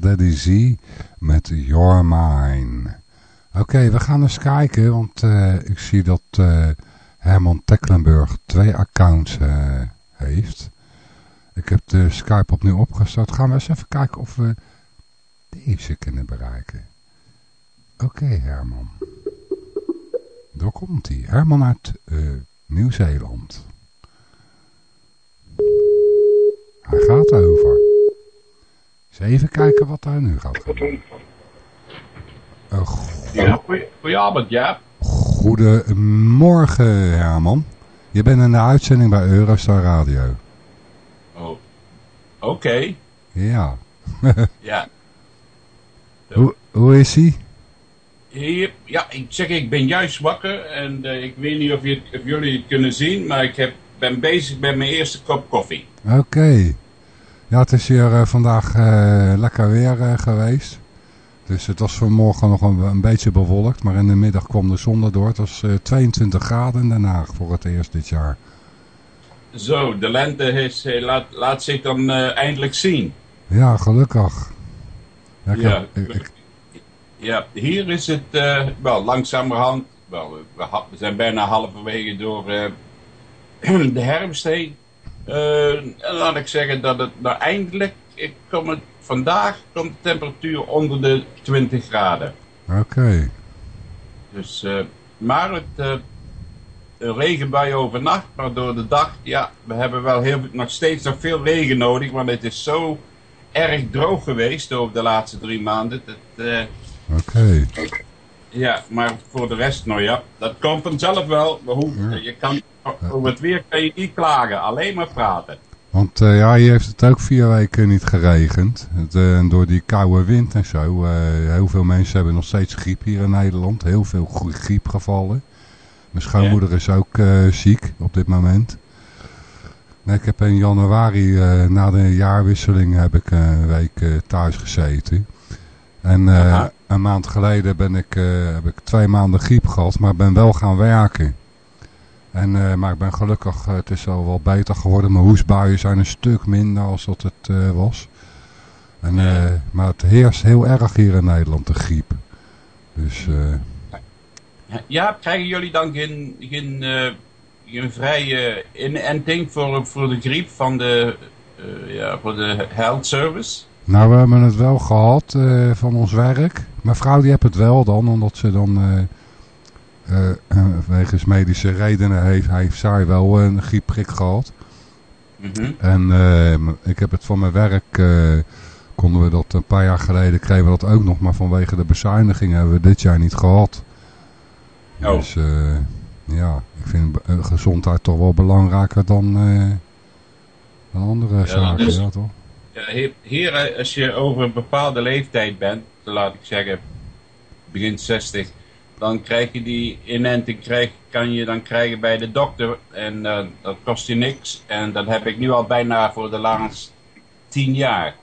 S1: Daddy Z met Your Mine. Oké, we gaan eens kijken, want eh, ik zie dat eh, Herman Tecklenburg twee accounts eh, heeft. Ik heb de Skype opnieuw opgestart. Gaan we eens even kijken of we deze kunnen bereiken. Oké, Herman. Daar komt hij. Herman uit Nieuw-Zeeland. Hij gaat over. Eens even kijken wat daar nu gaat gebeuren. Uh,
S9: Ja, goedenavond, ja.
S1: Goedemorgen, Herman. Je bent in de uitzending bij Eurostar Radio.
S9: Oh, oké.
S1: Ja.
S9: Ja.
S1: hoe, hoe is hij?
S9: Ja, ik zeg, ik ben juist wakker en eh, ik weet niet of, je, of jullie het kunnen zien, maar ik heb, ben bezig met mijn eerste kop koffie.
S1: Oké. Ja, het is hier eh, vandaag eh, lekker weer eh, geweest. Dus het was vanmorgen nog een, een beetje bewolkt, maar in de middag kwam de zon erdoor. Het was eh, 22 graden in Den Haag voor het eerst dit jaar.
S9: Zo, de lente is, laat, laat zich dan eindelijk zien.
S1: Ja, gelukkig. Ja, ik
S9: Ja,
S1: heb- ik- ik-
S9: Ja, hier is het wel langzamerhand. Wel, we, zijn bijna halverwege door de herfst heen. Eh, laat ik zeggen dat het nou eindelijk, ik kom het, vandaag komt de temperatuur onder de 20 graden.
S1: Oké.
S9: Dus, eh, maar het, eh, een regenbui overnacht, maar door de dag, ja, we hebben wel heel, nog steeds nog veel regen nodig, want het is zo erg droog geweest over de laatste drie maanden. Eh,
S1: Oké.
S9: ja, maar voor de rest, nou ja, dat komt vanzelf wel. Hoe, je kan, over het weer kan je niet klagen, alleen maar praten.
S1: Want eh, ja, hier heeft het ook vier weken niet geregend. Het, eh, door die koude wind en zo. eh, heel veel mensen hebben nog steeds griep hier in Nederland. Heel veel gr- griepgevallen. Mijn schoonmoeder is ook ziek op dit moment. Nee, ik heb in januari, na de jaarwisseling, heb ik een week thuis gezeten. En een maand geleden ben ik, heb ik twee maanden griep gehad, maar ben wel gaan werken. En, eh, maar ik ben gelukkig, eh, het is al wel beter geworden. Mijn hoesbuien zijn een stuk minder als dat het eh, was. En, maar het heerst heel erg hier in Nederland, de griep. Dus
S9: Ja, krijgen jullie dan geen, geen, geen vrije inenting voor, voor de griep van de, ja, voor de health service?
S1: nou, we hebben het wel gehad eh, van ons werk. Mijn vrouw die heeft het wel dan, omdat ze dan wegens medische redenen heeft, heeft zij wel een griepprik gehad.
S9: Mhm.
S1: En eh, m- ik heb het van mijn werk, eh, konden we dat een paar jaar geleden, kregen we dat ook nog, maar vanwege de bezuinigingen hebben we dit jaar niet gehad.
S9: Oh.
S1: Dus eh, ja, ik vind eh, gezondheid toch wel belangrijker dan, eh, dan andere zaken, ja toch?
S9: Ja, hier, eh, als je over een bepaalde leeftijd bent, laat ik zeggen begin 60, dan krijg je die inenting krijg, kan je dan krijgen bij de dokter en eh, dat kost je niks. En dat heb ik nu al bijna voor de laatste tien jaar.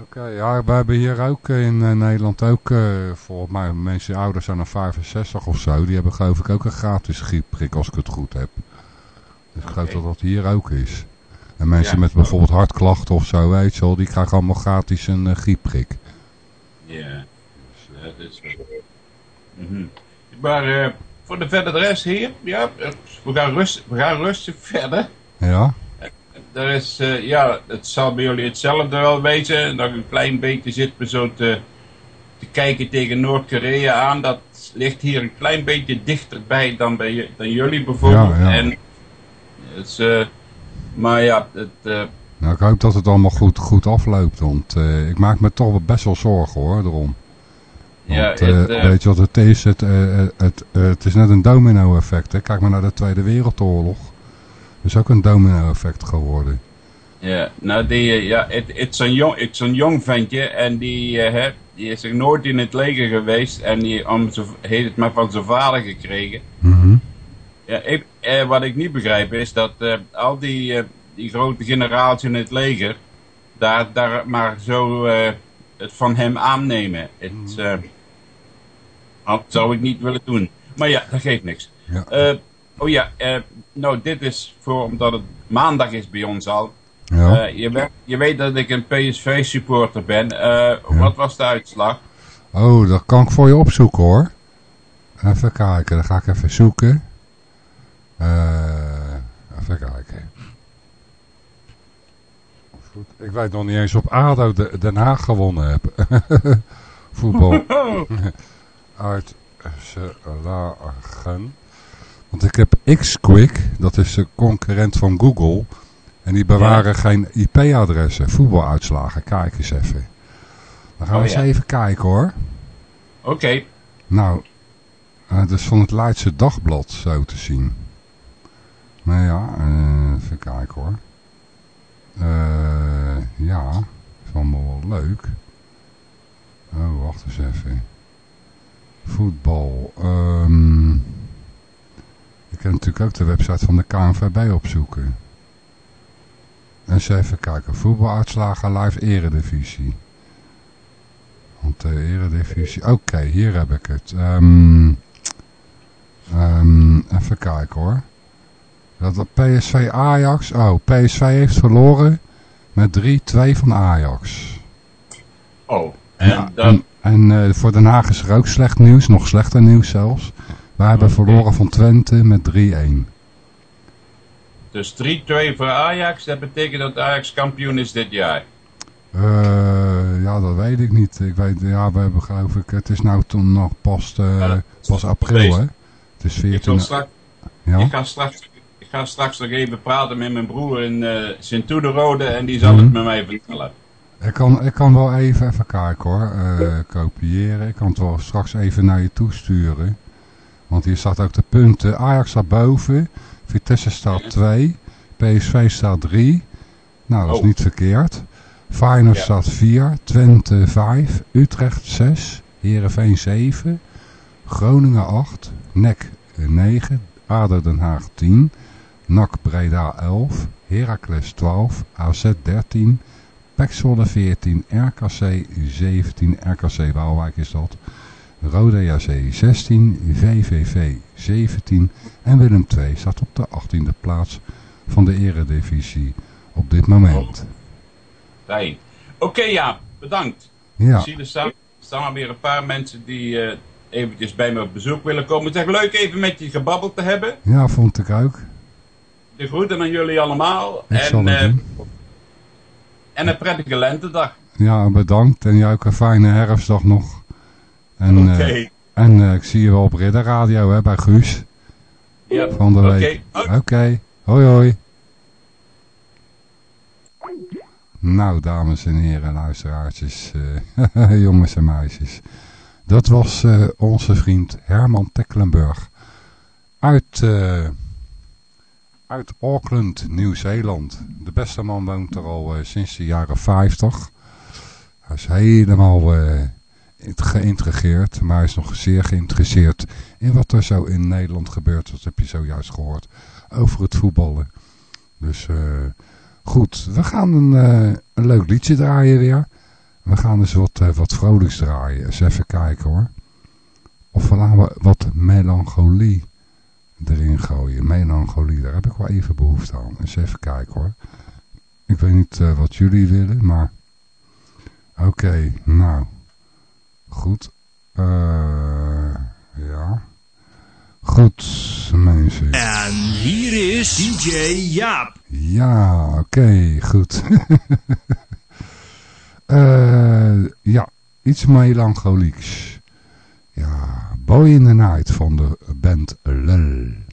S1: Oké, ja, we hebben hier ook in eh, Nederland ook, eh, volgens mij mensen ouder zijn dan 65 of zo, die hebben geloof ik ook een gratis griepprik als ik het goed heb. Dus ik geloof dat dat hier ook is. En mensen
S9: Ja.
S1: met bijvoorbeeld hartklachten of zo, weet je wel, die krijgen allemaal gratis een griepprik.
S9: Ja, dat is wel. Mhm. Maar eh, voor de verder de rest hier, ja, we gaan, rust, we gaan rustig verder.
S1: Ja?
S9: Er is, eh, ja, het zal bij jullie hetzelfde wel wezen. Nog een klein beetje zit me zo te, te kijken tegen Noord-Korea aan. Dat ligt hier een klein beetje dichterbij dan, bij, je- dan jullie bijvoorbeeld.
S1: Ja, ja.
S9: En, het is, eh, maar ja, het, eh,
S1: Nou, ik hoop dat het allemaal goed, goed afloopt, want eh, ik maak me toch wel best wel zorgen hoor,
S9: ja, het,
S1: eh,
S9: eh,
S1: weet je wat het is? Het, eh, het, het is net een domino effect. Hè? Kijk maar naar de Tweede Wereldoorlog. Dat is ook een domino effect geworden.
S9: Ja, nou die, ja, het het is zo'n jong, het is zo'n jong ventje en die, hè, die is nog nooit in het leger geweest en die om heeft het maar van zijn vader gekregen.
S1: Mhm.
S9: Ja, ik, wat ik niet begrijp is dat al die, die grote generaals in het leger daar, daar maar zo het van hem aannemen. Het, eh, dat zou ik niet willen doen. Maar ja, dat geeft niks.
S1: Ja.
S9: Eh, oh ja, eh, nou dit is voor, omdat het maandag is bij ons al.
S1: Ja.
S9: Eh, je, weet, je weet dat ik een PSV-supporter ben. Eh, Wat was de uitslag?
S1: Oh, dat kan ik voor je opzoeken hoor. Even kijken, dan ga ik even zoeken. Even kijken. Goed, ik weet nog niet eens op ADO de- Den Haag gewonnen heb. Voetbal. Uit Slagen. Want ik heb Xquick, dat is de concurrent van Google. En die bewaren geen IP-adressen, voetbaluitslagen. Kijk eens even. Dan gaan we
S9: Oh,
S1: eens
S9: ja.
S1: even kijken hoor.
S9: Oké.
S1: Nou, eh, dat is van het Leidse Dagblad zo te zien. Maar ja, eh, even kijken hoor. Eh, ja, is allemaal wel leuk. Oh, wacht eens even. Voetbal. ehm ik kan natuurlijk ook de website van de KNVB opzoeken. Eens even kijken. Voetbaluitslagen live eredivisie. Want de eredivisie... Oké, hier heb ik het. Ehm, ehm, even kijken hoor. Dat PSV Ajax... Oh, PSV heeft verloren met 3-2 van Ajax.
S9: Oh, en
S1: Ja,
S9: dan...
S1: en en eh, voor Den Haag is er ook slecht nieuws. Nog slechter nieuws zelfs. Wij hebben verloren van Twente met 3-1.
S9: Dus 3-2 voor Ajax, dat betekent dat Ajax kampioen is dit jaar.
S1: Eh, ja, dat weet ik niet. Ik weet, ja, we hebben geloof ik... Het is nou toen nog pas, eh,
S9: Ja,
S1: pas april, hè? Het is
S9: Ik, wil
S1: 14...
S9: straks,
S1: Ja?
S9: ik, ga straks, ik ga straks nog even praten met mijn broer in uh, Sint-Toederode en die zal
S1: Mhm.
S9: het met mij vertellen.
S1: Ik kan, ik kan wel even, even kijken hoor, eh, kopiëren. Ik kan het wel straks even naar je toesturen. Want hier staat ook de punten. Ajax staat boven, Vitesse staat 2, PSV staat 3. Nou, dat is
S9: Oh.
S1: niet verkeerd. Feyenoord
S9: Ja.
S1: staat 4, Twente 5, Utrecht 6, Heerenveen 7, Groningen 8, NEC 9, ADO Den Haag 10, NAC Breda 11, Heracles 12, AZ 13, PEC Zwolle 14, RKC 17, RKC Waalwijk is dat. Rode JC 16, VVV 17 en Willem II staat op de 18e plaats van de eredivisie op dit moment.
S9: Fijn. Oké, ja, bedankt.
S1: Ja,
S9: Ik zie er staan, weer een paar mensen die eh, eventjes bij me op bezoek willen komen. Het is echt leuk even met je gebabbeld te hebben.
S1: ja, vond ik ook.
S9: De groeten aan jullie allemaal.
S1: Ik zal
S9: en,
S1: het
S9: eh,
S1: doen.
S9: En een prettige lentedag.
S1: Ja, bedankt en jij ook een fijne herfstdag nog. En,
S9: Oké.
S1: eh, en eh, ik zie je wel op Ridder Radio hè, bij Guus
S9: Ja.
S1: van de
S9: Oké.
S1: week. Oké, hoi hoi. Nou, dames en heren, luisteraartjes, eh, jongens en meisjes. Dat was onze vriend Herman Tecklenburg uit, uit Auckland, Nieuw-Zeeland. De beste man woont er al eh, sinds de jaren 50. Hij is helemaal int- geïntegreerd, maar hij is nog zeer geïnteresseerd in wat er zo in Nederland gebeurt. Dat heb je zojuist gehoord over het voetballen. Dus eh, goed, we gaan een, een leuk liedje draaien weer. We gaan dus wat, wat vrolijks draaien. Eens even kijken hoor. Of we wat melancholie erin gooien. Melancholie, daar heb ik wel even behoefte aan. Eens even kijken hoor. Ik weet niet eh, wat jullie willen, maar... Oké, nou. Goed. Eh, ja. Goed, mensen.
S2: En hier is DJ Jaap.
S1: Ja, oké, goed. Eh, ja, iets melancholieks. Ja, Boy in the Night van de band Lul.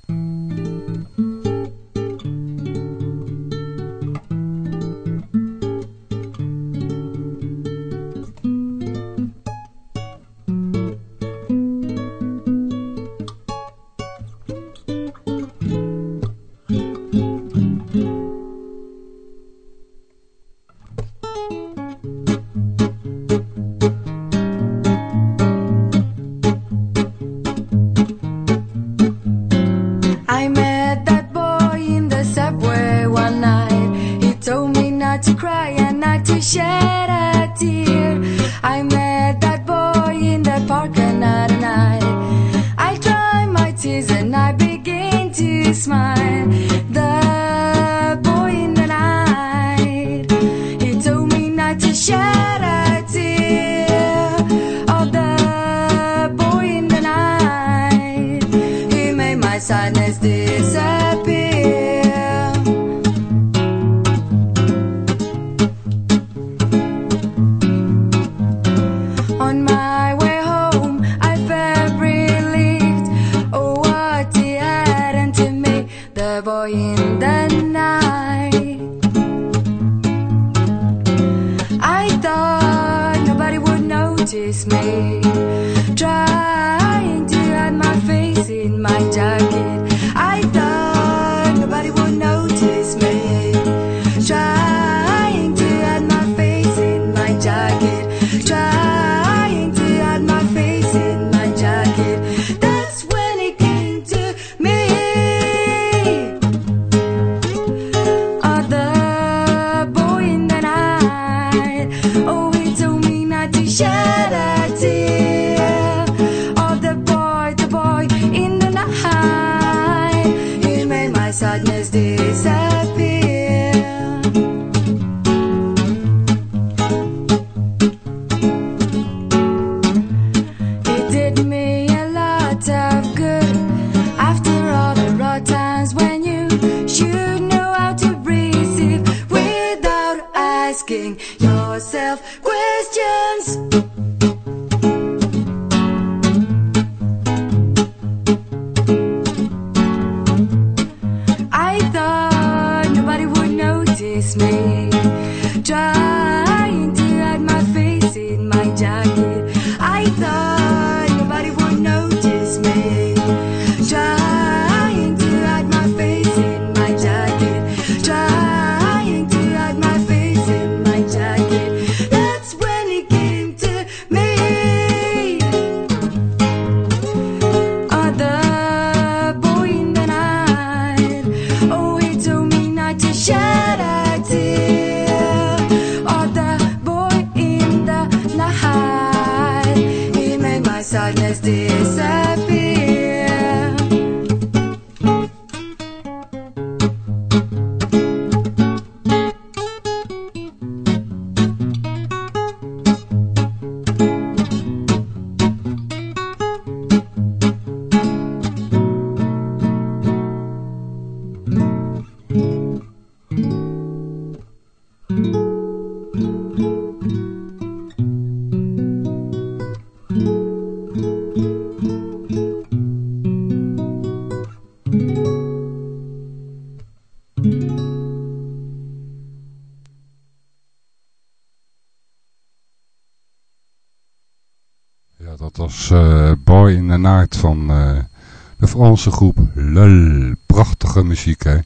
S1: Groep Lul. Prachtige muziek, hè?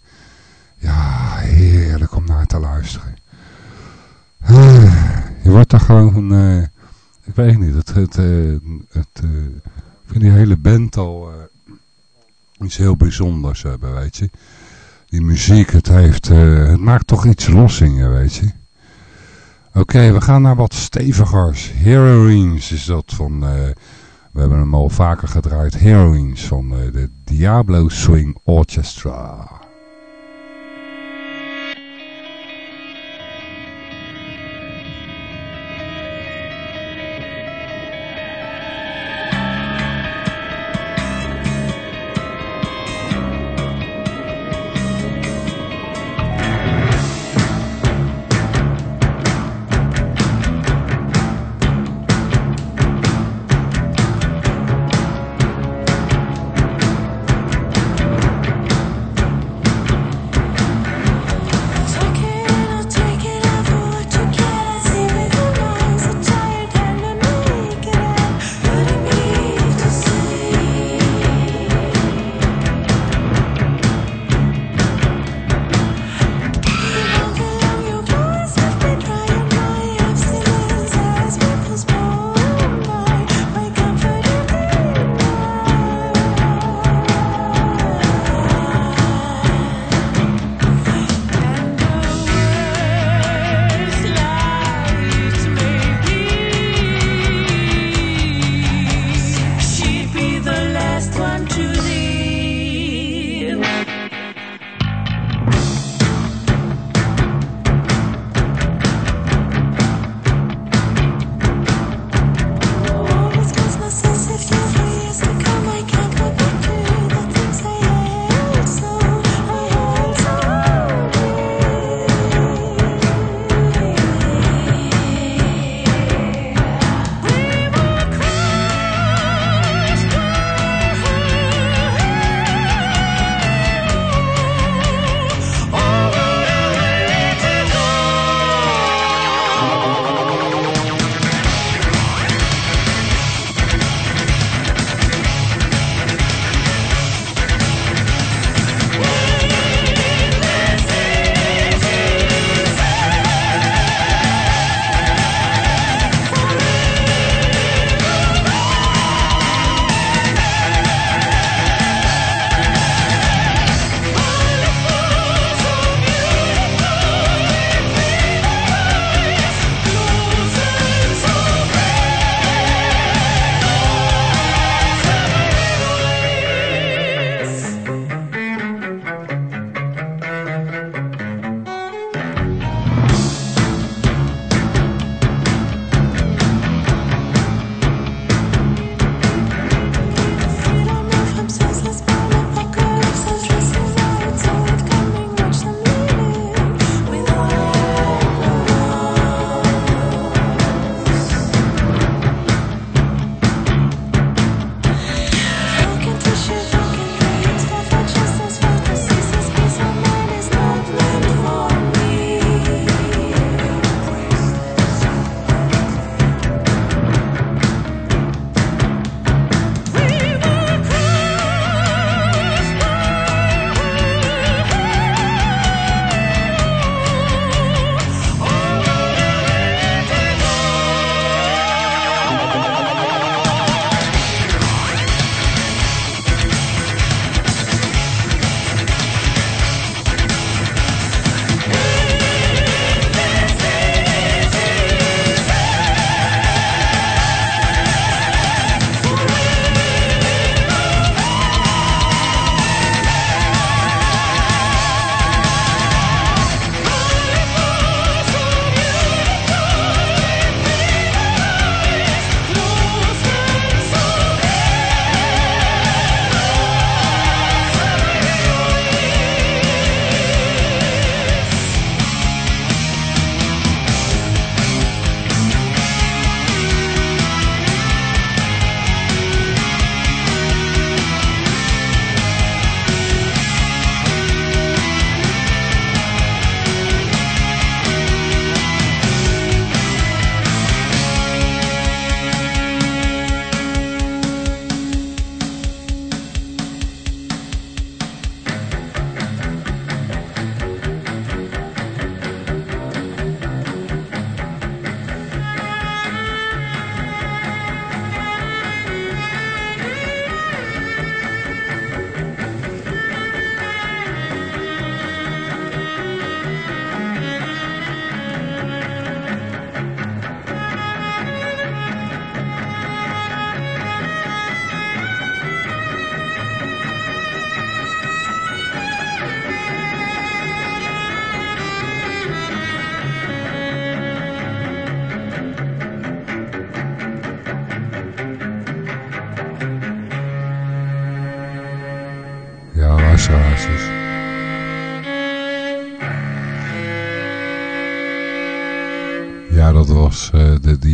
S1: Ja, heerlijk om naar te luisteren. Eh, je wordt daar gewoon... Uh, ik weet niet, het... het, eh, het ik vind die hele band al iets heel bijzonders hebben, weet je. Die muziek, het, heeft, het maakt toch iets los in je, weet je. Oké, we gaan naar wat stevigers. Heroines is dat van... We hebben hem al vaker gedraaid. Heroines van eh, de Diablo Swing Orchestra.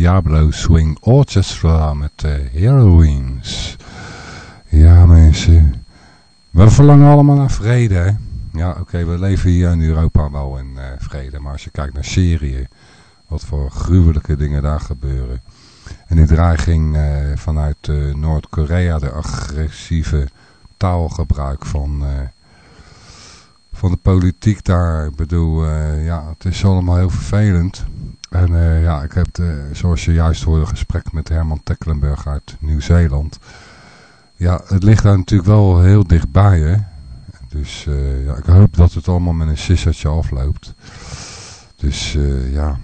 S1: Diablo Swing Orchestra met de Heroines. Ja, mensen. We verlangen allemaal naar vrede, hè? Ja, oké, we leven hier in Europa wel in eh, vrede. Maar als je kijkt naar Syrië, wat voor gruwelijke dingen daar gebeuren. En die dreiging eh, vanuit eh, Noord-Korea, de agressieve taalgebruik van, eh, van de politiek daar. Ik bedoel, eh, ja, het is allemaal heel vervelend. En eh, ja, ik heb, de, zoals je juist hoorde, een gesprek met Herman Tecklenburg uit Nieuw-Zeeland. Ja, het ligt daar natuurlijk wel heel dichtbij, hè. Dus eh, ja, ik hoop dat het allemaal met een sissertje afloopt. Dus eh, ja,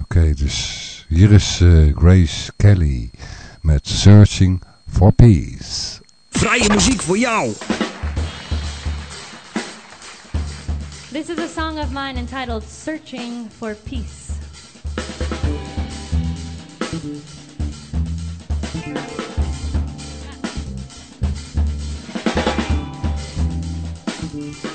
S1: oké, dus hier is eh, Grace Kelly met Searching for Peace.
S2: Vrije muziek voor jou.
S10: This is a song of mine entitled Searching for Peace.
S1: Thank mm -hmm. you.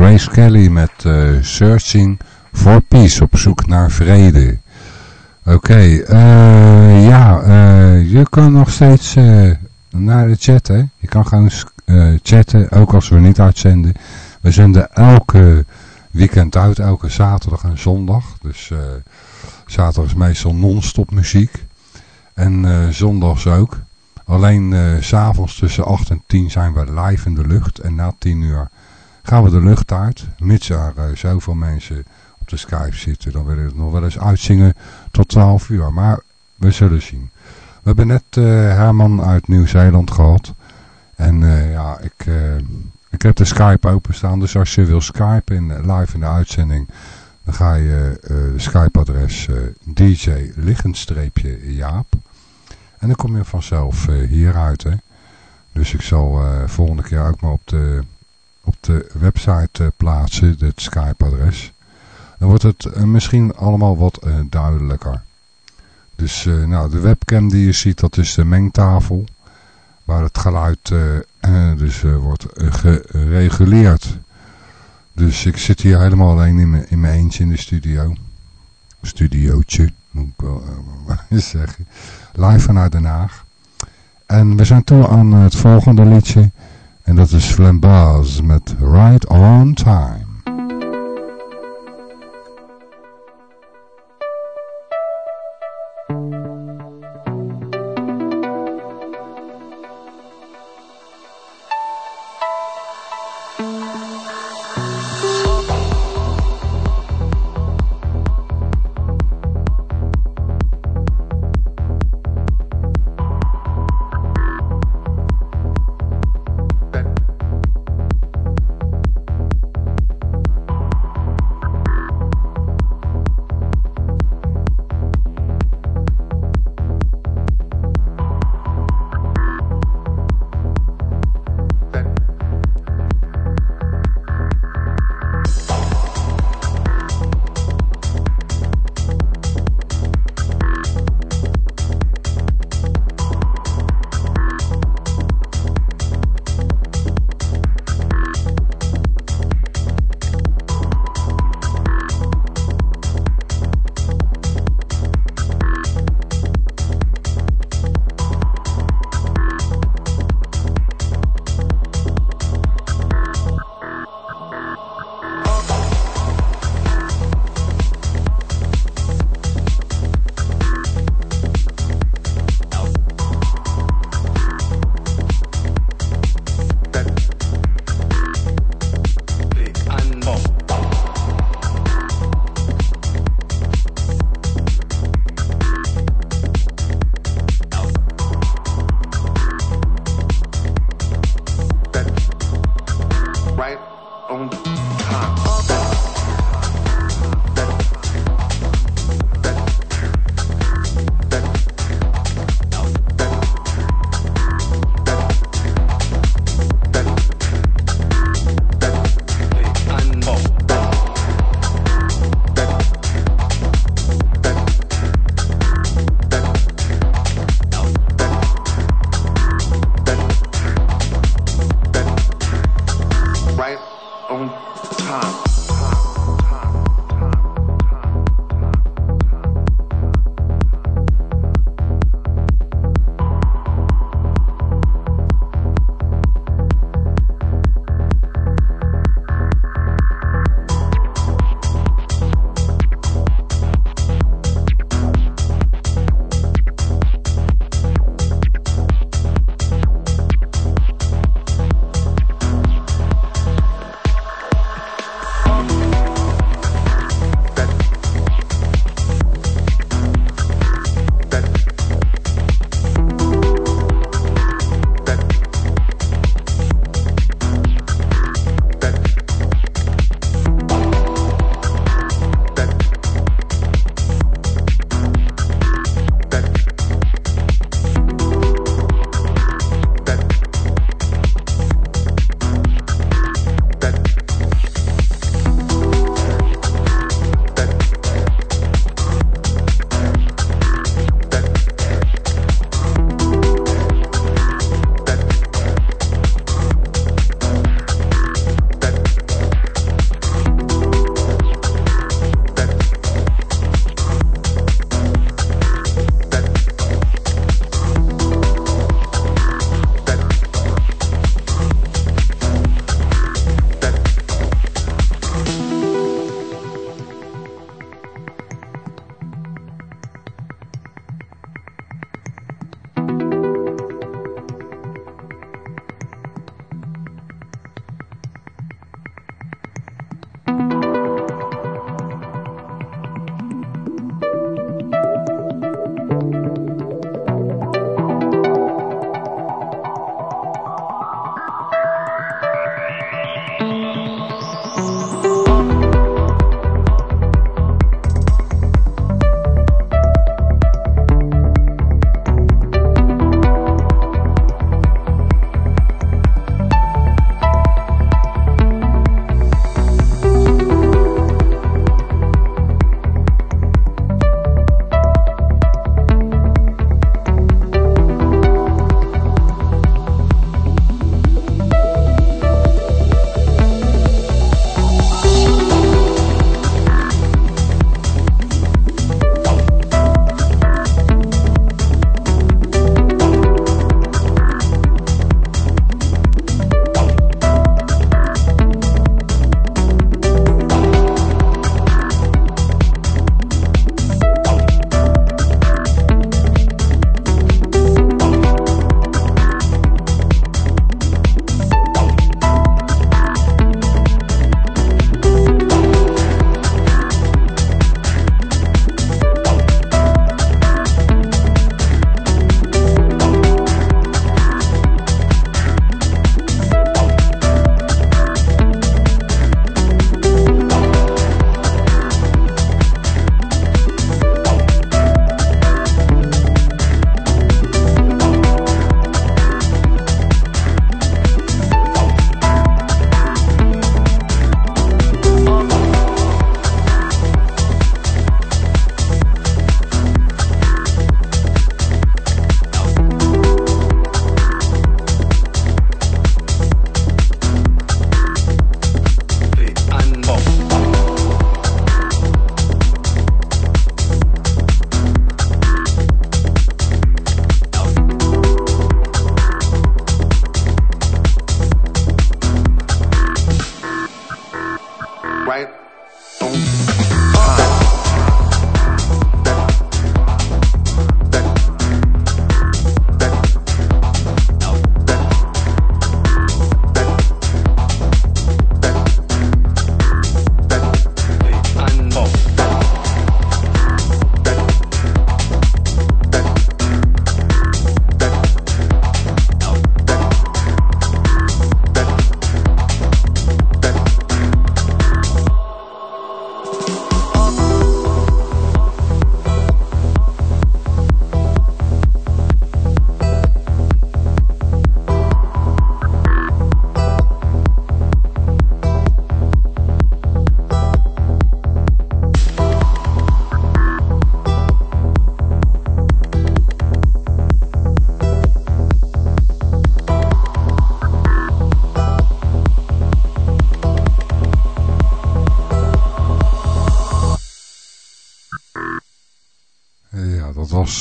S1: Grace Kelly met eh, Searching for Peace, op zoek naar vrede. Oké, eh, ja, eh, je kan nog steeds naar de chat, hè. Je kan eh, chatten, ook als we niet uitzenden. We zenden elke weekend uit, elke zaterdag en zondag. Dus zaterdag is meestal non-stop muziek. En zondags ook. Alleen s s'avonds tussen 8 en 10 zijn we live in de lucht. En na 10 uur gaan we de lucht uit. Mits er uh, zoveel mensen op de Skype zitten. Dan willen we het nog wel eens uitzingen tot 12 uur. Maar we zullen zien. We hebben net uh, Herman uit Nieuw-Zeeland gehad. En uh, ja, ik, ik heb de Skype openstaan. Dus als je wil Skype in, live in de uitzending. Dan ga je Skype-adres DJ Jaap. En dan kom je vanzelf hieruit. Hè. Dus ik zal volgende keer ook maar op de op de website uh, plaatsen, het Skype-adres. Dan wordt het uh, misschien allemaal wat uh, duidelijker. Dus nou, de webcam die je ziet, dat is de mengtafel. Waar het geluid dus wordt gereguleerd. Dus ik zit hier helemaal alleen in mijn, in mijn eentje in de studio. Studiootje, moet ik wel zeggen. Live vanuit Den Haag. En we zijn toe aan het volgende liedje. En dat is Flambaz met Right on Time.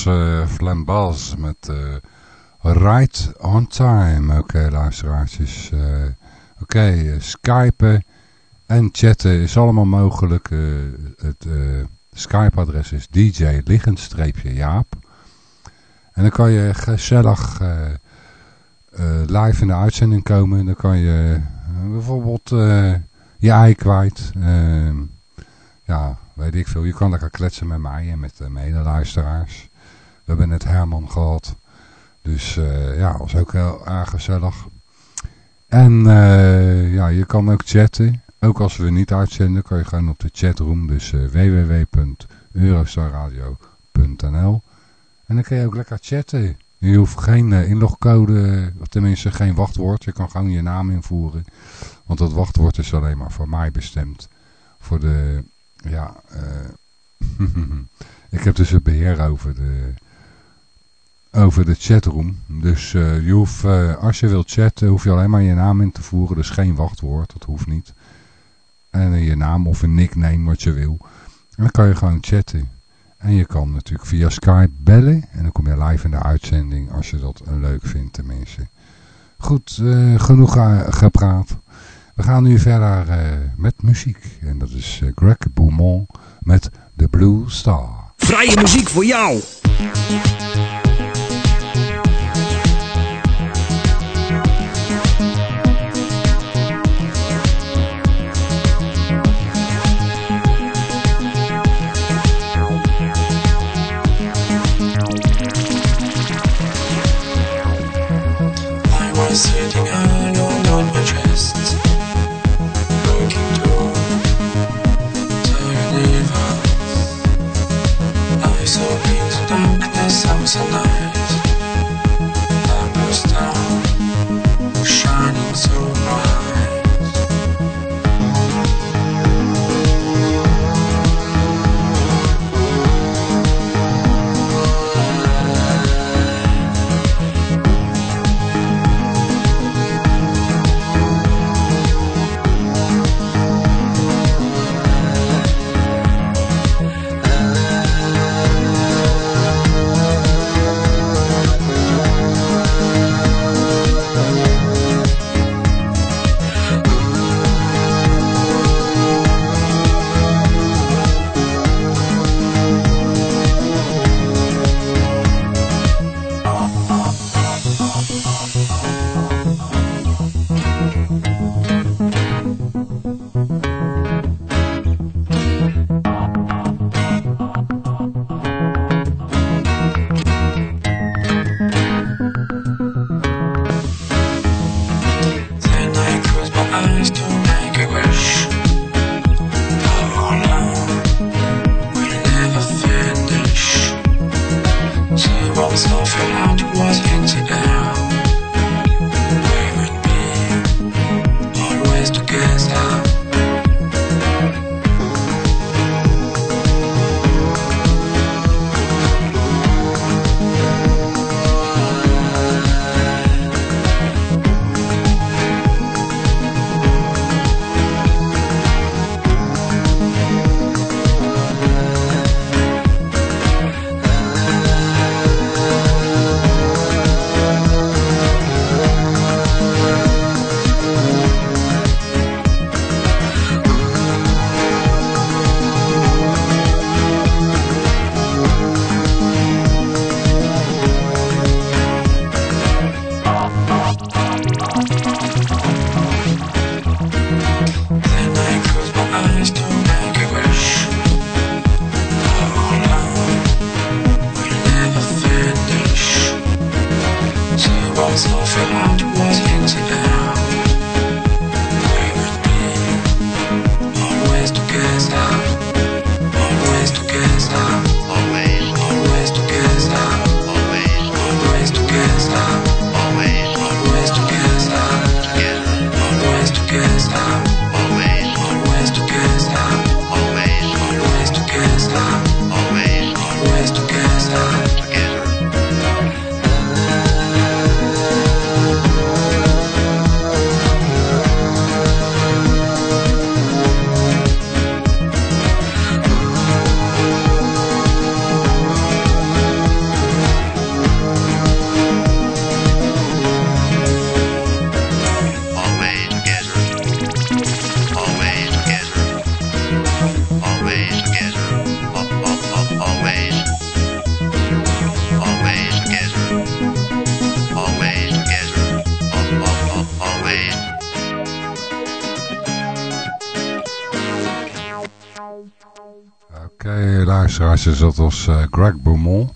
S1: Was uh, Flambaz met uh, Right on Time. Oké, luisteraartjes. Uh, Oké, okay, skypen en chatten is allemaal mogelijk. het Skype-adres is DJ liggendstreepje Jaap. En dan kan je gezellig live in de uitzending komen. Dan kan je bijvoorbeeld je ei kwijt. Ehm, ja, weet ik veel. Je kan lekker kletsen met mij en met de medeluisteraars. We hebben net Herman gehad. Dus uh, ja, was ook heel erg gezellig. En uh, ja, je kan ook chatten. Ook als we niet uitzenden, kan je gaan op de chatroom. Dus uh, www.eurostarradio.nl En dan kun je ook lekker chatten. Je hoeft geen inlogcode, of tenminste geen wachtwoord. Je kan gewoon je naam invoeren. Want dat wachtwoord is alleen maar voor mij bestemd. Voor de ja, ik heb dus het beheer over de, over de chatroom. Dus uh, je hoeft, uh, als je wilt chatten, hoef je alleen maar je naam in te voeren. Dus geen wachtwoord, dat hoeft niet. En je naam of een nickname, wat je wil. En dan kan je gewoon chatten. En je kan natuurlijk via Skype bellen. En dan kom je live in de uitzending als je dat leuk vindt tenminste. Goed, genoeg gepraat. We gaan nu verder met muziek. En dat is Greg Beaumont met The Blue Star.
S2: Vrije muziek voor jou!
S1: Thank. Luisteraars, dat was eh, Greg Beaumont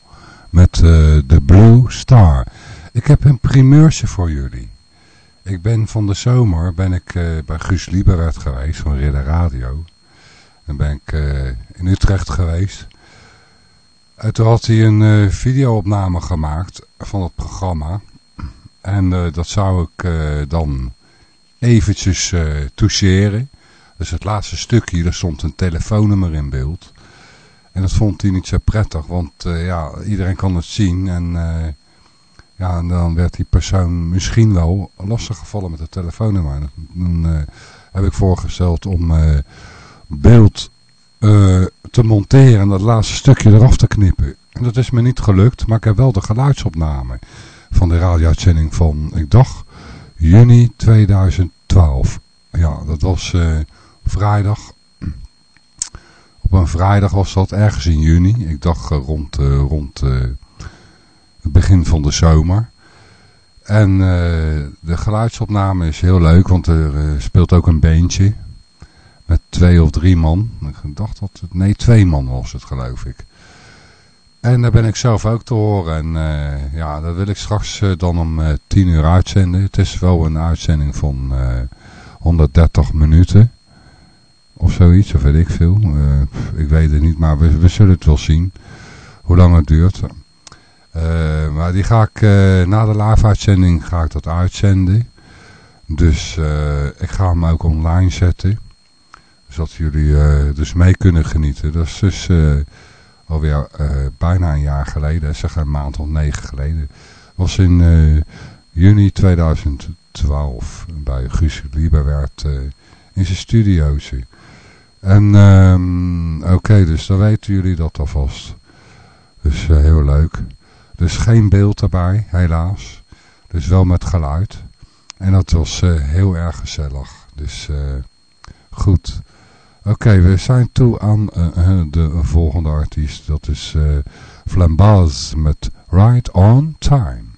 S1: met eh, The Blue Star. Ik heb een primeurtje voor jullie. Ik ben van de zomer ben ik eh, bij Guus Lieberaert geweest van Ridder Radio. Dan ben ik eh, in Utrecht geweest. En toen had hij een eh, videoopname gemaakt van het programma. En eh, dat zou ik eh, dan eventjes eh toucheren. Dus het laatste stukje, daar stond een telefoonnummer in beeld. En dat vond hij niet zo prettig, want eh, ja, iedereen kan het zien. En, eh, ja, en dan werd die persoon misschien wel lastiggevallen met het telefoonnummer. Toen eh, heb ik voorgesteld om beeld te monteren en dat laatste stukje eraf te knippen. En dat is me niet gelukt, maar ik heb wel de geluidsopname van de radio-uitzending van, ik dacht, juni 2012. Ja, dat was vrijdag. Een vrijdag was dat ergens in juni. Ik dacht eh, rond, eh, rond eh, het begin van de zomer. En de geluidsopname is heel leuk, want er speelt ook een beentje. Met twee of drie man. Ik dacht dat het, nee twee man was het geloof ik. En daar ben ik zelf ook te horen. En ja, dat wil ik straks dan om eh, 10 uur uitzenden. Het is wel een uitzending van eh, 130 minuten. Of zoiets, of weet ik veel. Eh, ik weet het niet, maar we, we zullen het wel zien. Hoe lang het duurt. Eh, maar die ga ik, eh, na de live uitzending ga ik dat uitzenden. Dus ik ga hem ook online zetten. Zodat jullie dus mee kunnen genieten. Dat is dus alweer bijna een jaar geleden. Zeg een maand of negen geleden. was in juni 2012 bij Guus Lieberwert eh, in zijn studio's. En ehm, oké, dus dan weten jullie dat alvast. Dus eh, heel leuk. Dus geen beeld erbij, helaas. Dus wel met geluid. En dat was eh, heel erg gezellig. Dus eh, goed. Oké, we zijn toe aan de volgende artiest. Dat is Flambaz met Right on Time.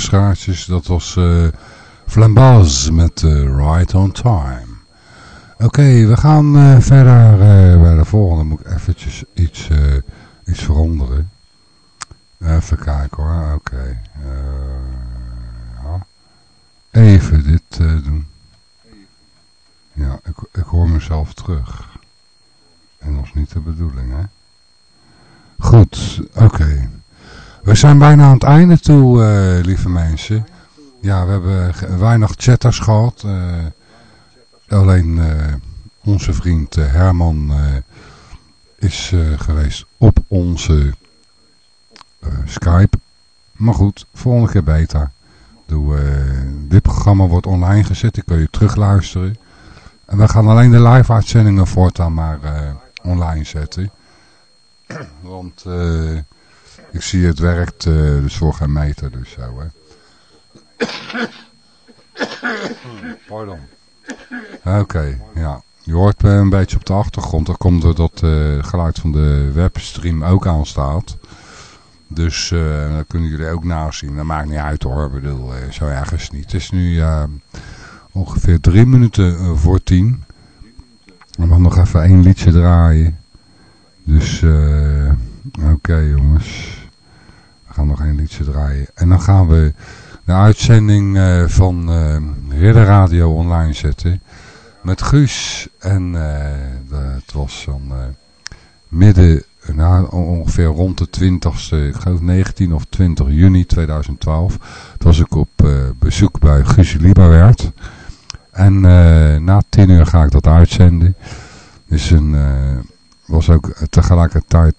S1: Ja, luisteraartjes, dat was eh Flambaz met eh, Right on Time. Oké, we gaan eh, verder bij de volgende. Moet ik eventjes iets, iets veranderen. Even kijken hoor, oké. Ja. Even dit doen. Ja, ik, ik hoor mezelf terug. En dat is niet de bedoeling, hè. Goed, oké. We zijn bijna aan het einde toe, eh, lieve mensen. Ja, we hebben weinig chatters gehad. eh, alleen eh, onze vriend Herman is geweest op onze Skype. Maar goed, volgende keer beter. Dit programma wordt online gezet, die kun je terugluisteren. En we gaan alleen de live uitzendingen voortaan maar online zetten. Want eh, ik zie het werkt eh, dus voor geen meter dus zo hè. Pardon. Oké, ja. Je hoort eh, een beetje op de achtergrond. Dat komt doordat eh, het geluid van de webstream ook aanstaat. Dus eh dat kunnen jullie ook nazien. Dat maakt niet uit hoor. Ik bedoel, eh, zo ergens niet. Het is nu eh, ongeveer drie minuten eh, voor tien. We gaan nog even één liedje draaien. Dus, eh oké jongens. We gaan nog één liedje draaien. En dan gaan we de uitzending eh, van eh Ridder Radio online zetten. Met Guus. En eh, het was dan midden, nou, ongeveer rond de 20ste, ik geloof 19 of 20 juni 2012. Toen was ik op bezoek bij Guus Lieberwert. En na 10 uur ga ik dat uitzenden. Dus een, was ook tegelijkertijd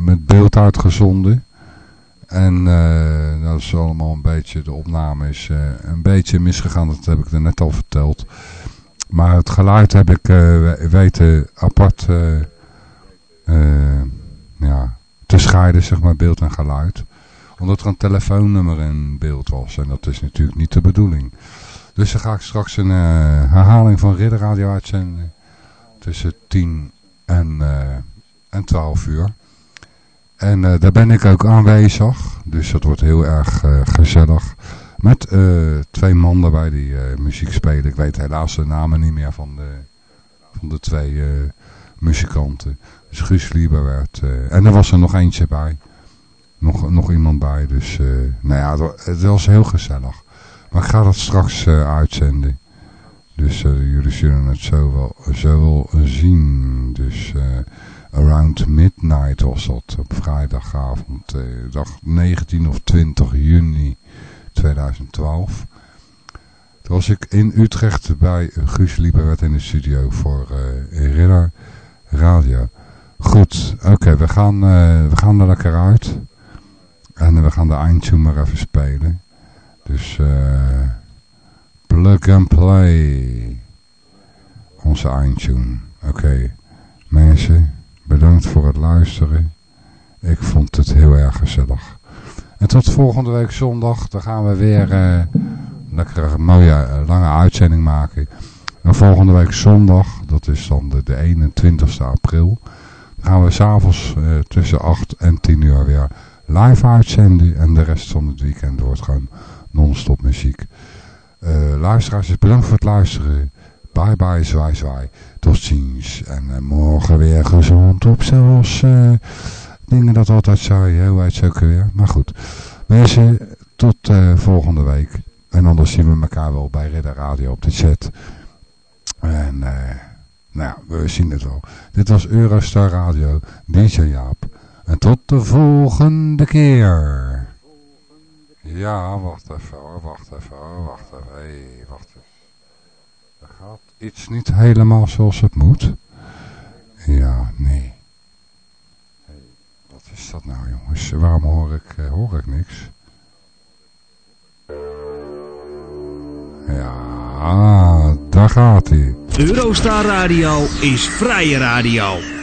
S1: met beeld uitgezonden. En eh, dat is allemaal een beetje, de opname is eh, een beetje misgegaan, dat heb ik er net al verteld. Maar het geluid heb ik eh, we- weten apart eh, eh, ja, te scheiden, zeg maar, beeld en geluid. Omdat er een telefoonnummer in beeld was en dat is natuurlijk niet de bedoeling. Dus dan ga ik straks een eh, herhaling van Ridder Radio uitzenden tussen 10 en, eh, en 12 uur. En eh, daar ben ik ook aanwezig. Dus dat wordt heel erg eh, gezellig. Met eh, twee man daarbij die muziek spelen. Ik weet helaas de namen niet meer van de, van de twee muzikanten. Dus Guus Lieberwert. en er was er nog eentje bij. Nog, nog iemand bij. Dus nou ja, het wa- het was heel gezellig. Maar ik ga dat straks uitzenden. Dus jullie zullen het zo wel, zo wel zien. Dus around midnight was dat op vrijdagavond. eh, dag 19 of 20 juni 2012. Toen was ik in Utrecht bij Guus Lieberwet in de studio voor eh Ridder Radio. Goed, oké, we, gaan, eh, we gaan er lekker uit. En we gaan de eindtune maar even spelen. Dus eh plug and play. Onze eindtune. Oké, mensen, bedankt voor het luisteren. Ik vond het heel erg gezellig. En tot volgende week zondag. Dan gaan we weer lekker een mooie eh, lange uitzending maken. En volgende week zondag, dat is dan de, de 21ste april. Gaan we s'avonds eh tussen 8 en 10 uur weer live uitzenden. En de rest van het weekend wordt gewoon non-stop muziek. Eh luisteraars, bedankt voor het luisteren. Bye bye, zwaai zwaai. Tot ziens. En eh, morgen weer gezond op zoals... eh, dingen dat altijd hè? hoe heet ze ook weer. Maar goed, mensen, tot eh, volgende week. En anders zien we elkaar wel bij Ridder Radio op de chat. En nou ja, we zien het wel. Dit was Eurostar Radio, DJ Jaap. En tot de volgende keer. Ja, wacht even hoor, wacht even wacht even. Hey, wacht even. Gaat iets niet helemaal zoals het moet. Ja, nee. Hey, wat is dat nou jongens? Waarom hoor ik, eh, hoor ik niks? Ja, daar gaat hij.
S2: Eurostar Radio is vrije radio.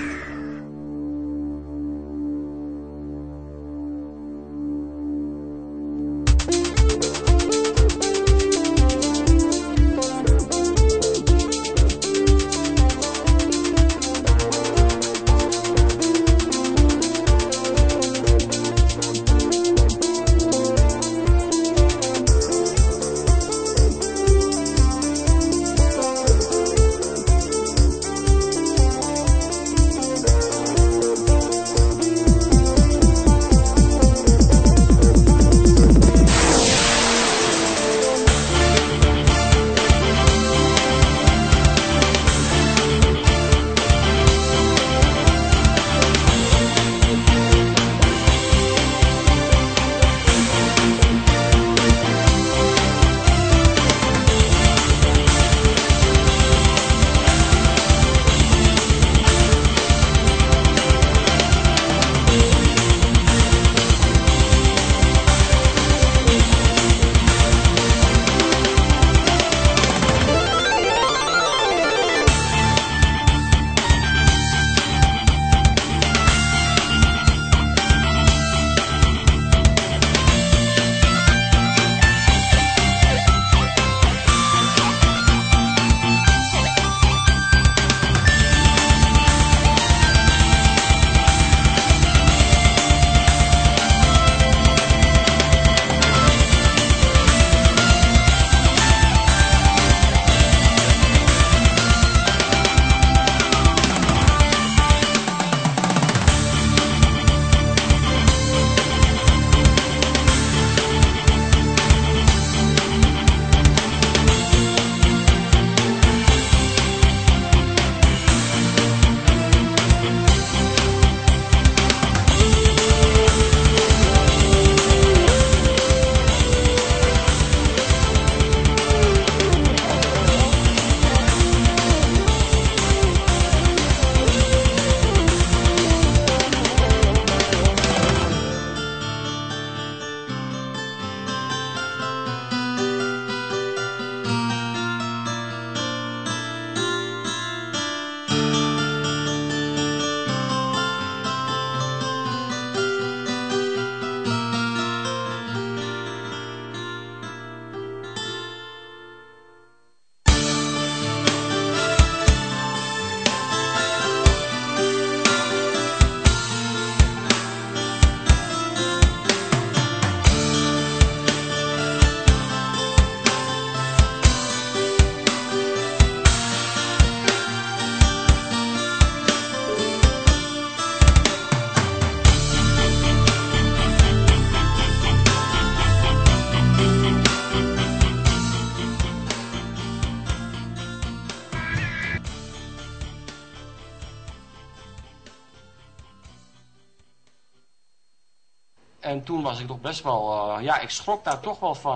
S11: Was ik toch best wel, eh, ja, ik schrok daar toch wel van.